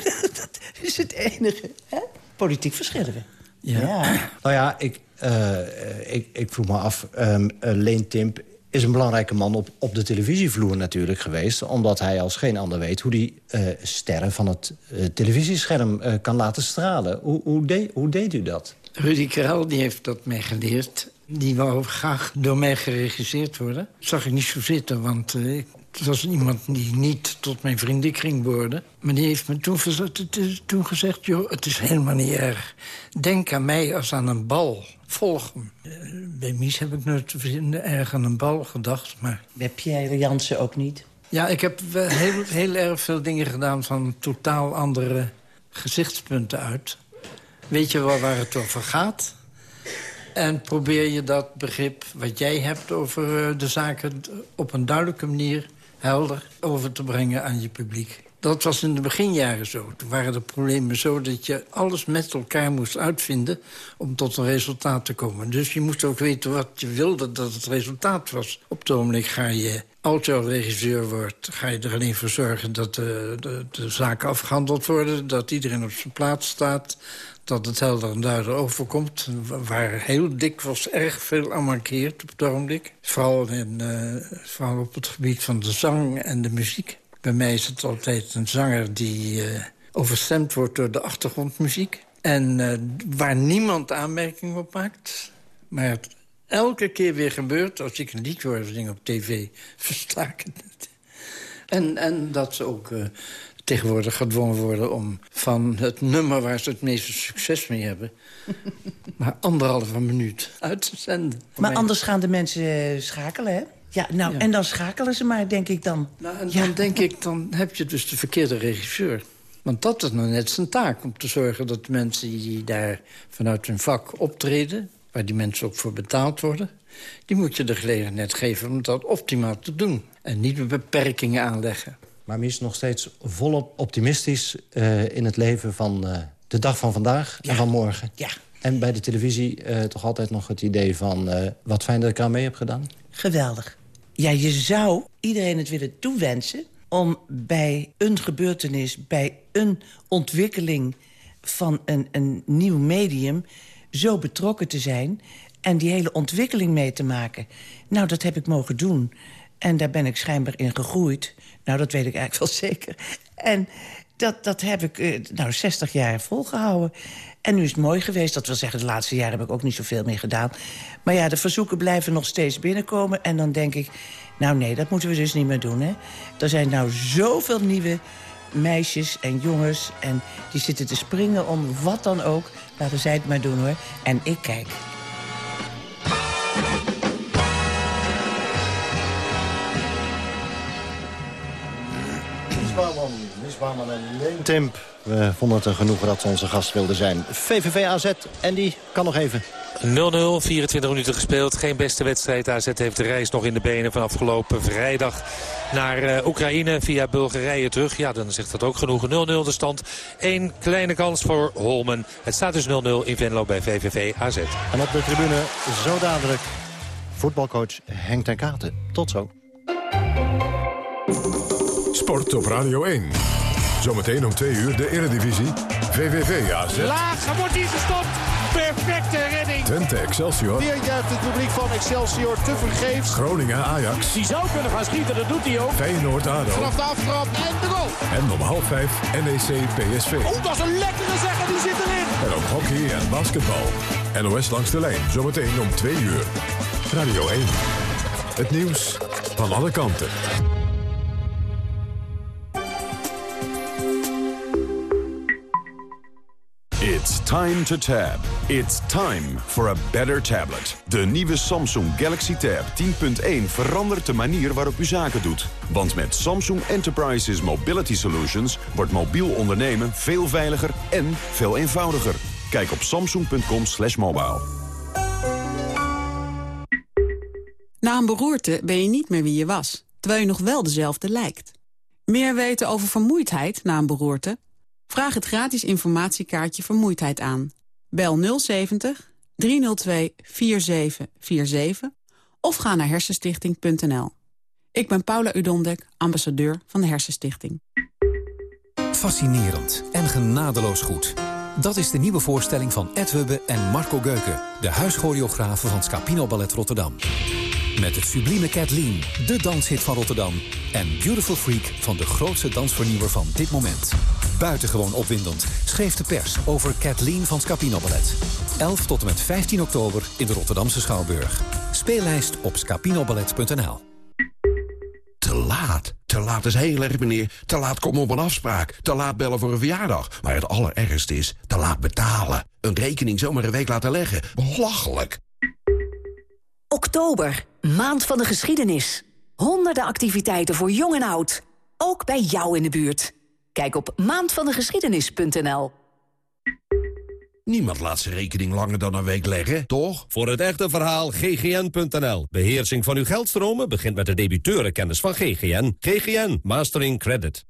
dat is het enige. Hè? Politiek verschillen we. Ja. ja. Nou ja, ik, uh, ik, ik vroeg me af. Um, Leen Timp is een belangrijke man op, op de televisievloer natuurlijk geweest. Omdat hij als geen ander weet hoe die sterren van het televisiescherm kan laten stralen. Hoe, hoe, hoe deed u dat? Rudy Karel die heeft dat mij geleerd. Die wou graag door mij geregisseerd worden. Dat zag ik niet zo zitten, want het was iemand die niet tot mijn vriendenkring behoorde. Maar die heeft me toen, toen gezegd, joh, het is helemaal niet erg. Denk aan mij als aan een bal. Volg hem. Uh, bij Mies heb ik nooit erg aan een bal gedacht, maar... Bij Pierre Jansen ook niet? Ja, ik heb heel, heel erg veel dingen gedaan van totaal andere gezichtspunten uit. Weet je wel waar het over gaat? En probeer je dat begrip wat jij hebt over eh, de zaken... op een duidelijke manier, helder, over te brengen aan je publiek. Dat was in de beginjaren zo. Toen waren de problemen zo dat je alles met elkaar moest uitvinden... om tot een resultaat te komen. Dus je moest ook weten wat je wilde dat het resultaat was. Op het ogenblik ga je, als je regisseur wordt... ga je er alleen voor zorgen dat de, de, de zaken afgehandeld worden... dat iedereen op zijn plaats staat dat het helder en duidelijk overkomt. Waar heel dikwijls erg veel aan op het ogenblik. Vooral, in, uh, vooral op het gebied van de zang en de muziek. Bij mij is het altijd een zanger die uh, overstemd wordt door de achtergrondmuziek. En uh, waar niemand aanmerking op maakt. Maar het elke keer weer gebeurt als ik een lied hoor zingen op tv. Versta ik het. En, en dat ze ook uh, tegenwoordig gedwongen worden om van het nummer waar ze het meeste succes mee hebben... maar anderhalve minuut uit te zenden. Maar anders gaan de mensen schakelen, hè? Ja, nou, ja. en dan schakelen ze maar, denk ik dan. Nou, en dan denk ik, dan heb je dus de verkeerde regisseur. Want dat is nou net zijn taak, om te zorgen dat de mensen die daar vanuit hun vak optreden... waar die mensen ook voor betaald worden... die moet je de gelegenheid geven om dat optimaal te doen. En niet beperkingen aanleggen. Maar mis nog steeds volop optimistisch uh, in het leven van uh, de dag van vandaag ja. en van morgen. Ja. En bij de televisie uh, toch altijd nog het idee van... wat fijn dat ik aan mee heb gedaan? Geweldig. Ja, je zou iedereen het willen toewensen... om bij een gebeurtenis, bij een ontwikkeling van een, een nieuw medium... zo betrokken te zijn en die hele ontwikkeling mee te maken. Nou, dat heb ik mogen doen. En daar ben ik schijnbaar in gegroeid. Nou, dat weet ik eigenlijk wel zeker. En dat, dat heb ik uh, nou 60 jaar volgehouden. En nu is het mooi geweest. Dat wil zeggen, de laatste jaren heb ik ook niet zoveel meer gedaan. Maar ja, de verzoeken blijven nog steeds binnenkomen. En dan denk ik, nou nee, dat moeten we dus niet meer doen. Hè? Er zijn nou zoveel nieuwe meisjes en jongens... en die zitten te springen om wat dan ook. Laten zij het maar doen, hoor. En ik kijk. Misbouwman, Misbouwman en Leen Timp. We vonden het een genoegen dat ze onze gast wilden zijn. VVV AZ, en die kan nog even. 0-0, 24 minuten gespeeld. Geen beste wedstrijd. AZ heeft de reis nog in de benen van afgelopen vrijdag naar uh, Oekraïne via Bulgarije terug. Ja, dan zegt dat ook genoeg. 0-0 de stand. Eén kleine kans voor Holmen. Het staat dus 0-0 in Venlo bij VVV AZ. En op de tribune zo dadelijk voetbalcoach Henk ten Katen. Tot zo. Sport op Radio 1. Zometeen om 2 uur de Eredivisie. VVV AZ. Laag, wordt hij gestopt. Perfecte redding. Twente Excelsior. Weer juicht het publiek van Excelsior te vergeefs. Groningen Ajax. Die zou kunnen gaan schieten, dat doet hij ook. Feyenoord ADO. Vanaf de aftrap en de goal. En om half vijf NEC PSV. Oh, dat is een lekkere zeggen, die zit erin. En ook hockey en basketbal. NOS langs de lijn, zometeen om 2 uur. Radio 1. Het nieuws van alle kanten. It's time to tab. It's time for a better tablet. De nieuwe Samsung Galaxy Tab 10.1 verandert de manier waarop u zaken doet. Want met Samsung Enterprises Mobility Solutions wordt mobiel ondernemen veel veiliger en veel eenvoudiger. Kijk op samsung.com slash mobile. Na een beroerte ben je niet meer wie je was, terwijl je nog wel dezelfde lijkt. Meer weten over vermoeidheid na een beroerte? Vraag het gratis informatiekaartje Vermoeidheid aan. Bel 070 302 4747 of ga naar hersenstichting.nl. Ik ben Paula Udondek, ambassadeur van de Hersenstichting. Fascinerend en genadeloos goed. Dat is de nieuwe voorstelling van Ed Hubbe en Marco Geuken... de huischoreografen van Scapino Ballet Rotterdam. Met het sublieme Kathleen, de danshit van Rotterdam... en Beautiful Freak van de grootste dansvernieuwer van dit moment. Buitengewoon opwindend schreef de pers over Kathleen van Scapino Ballet. 11 tot en met 15 oktober in de Rotterdamse Schouwburg. Speellijst op scapinoballet.nl Te laat. Te laat is heel erg, meneer. Te laat komen op een afspraak. Te laat bellen voor een verjaardag. Maar het allerergste is te laat betalen. Een rekening zomaar een week laten leggen. Belachelijk. Oktober, maand van de geschiedenis. Honderden activiteiten voor jong en oud. Ook bij jou in de buurt. Kijk op maandvandegeschiedenis.nl. Niemand laat zijn rekening langer dan een week leggen, toch? Voor het echte verhaal ggn.nl. Beheersing van uw geldstromen begint met de debiteurenkennis van GGN. GGN Mastering Credit.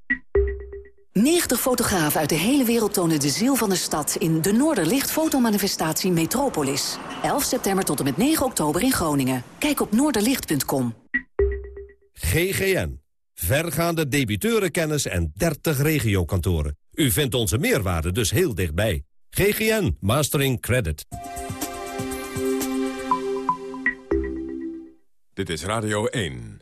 90 fotografen uit de hele wereld tonen de ziel van de stad... in de Noorderlicht fotomanifestatie Metropolis. 11 september tot en met 9 oktober in Groningen. Kijk op noorderlicht.com. GGN. Vergaande debiteurenkennis en 30 regiokantoren. U vindt onze meerwaarde dus heel dichtbij. GGN Mastering Credit. Dit is Radio 1.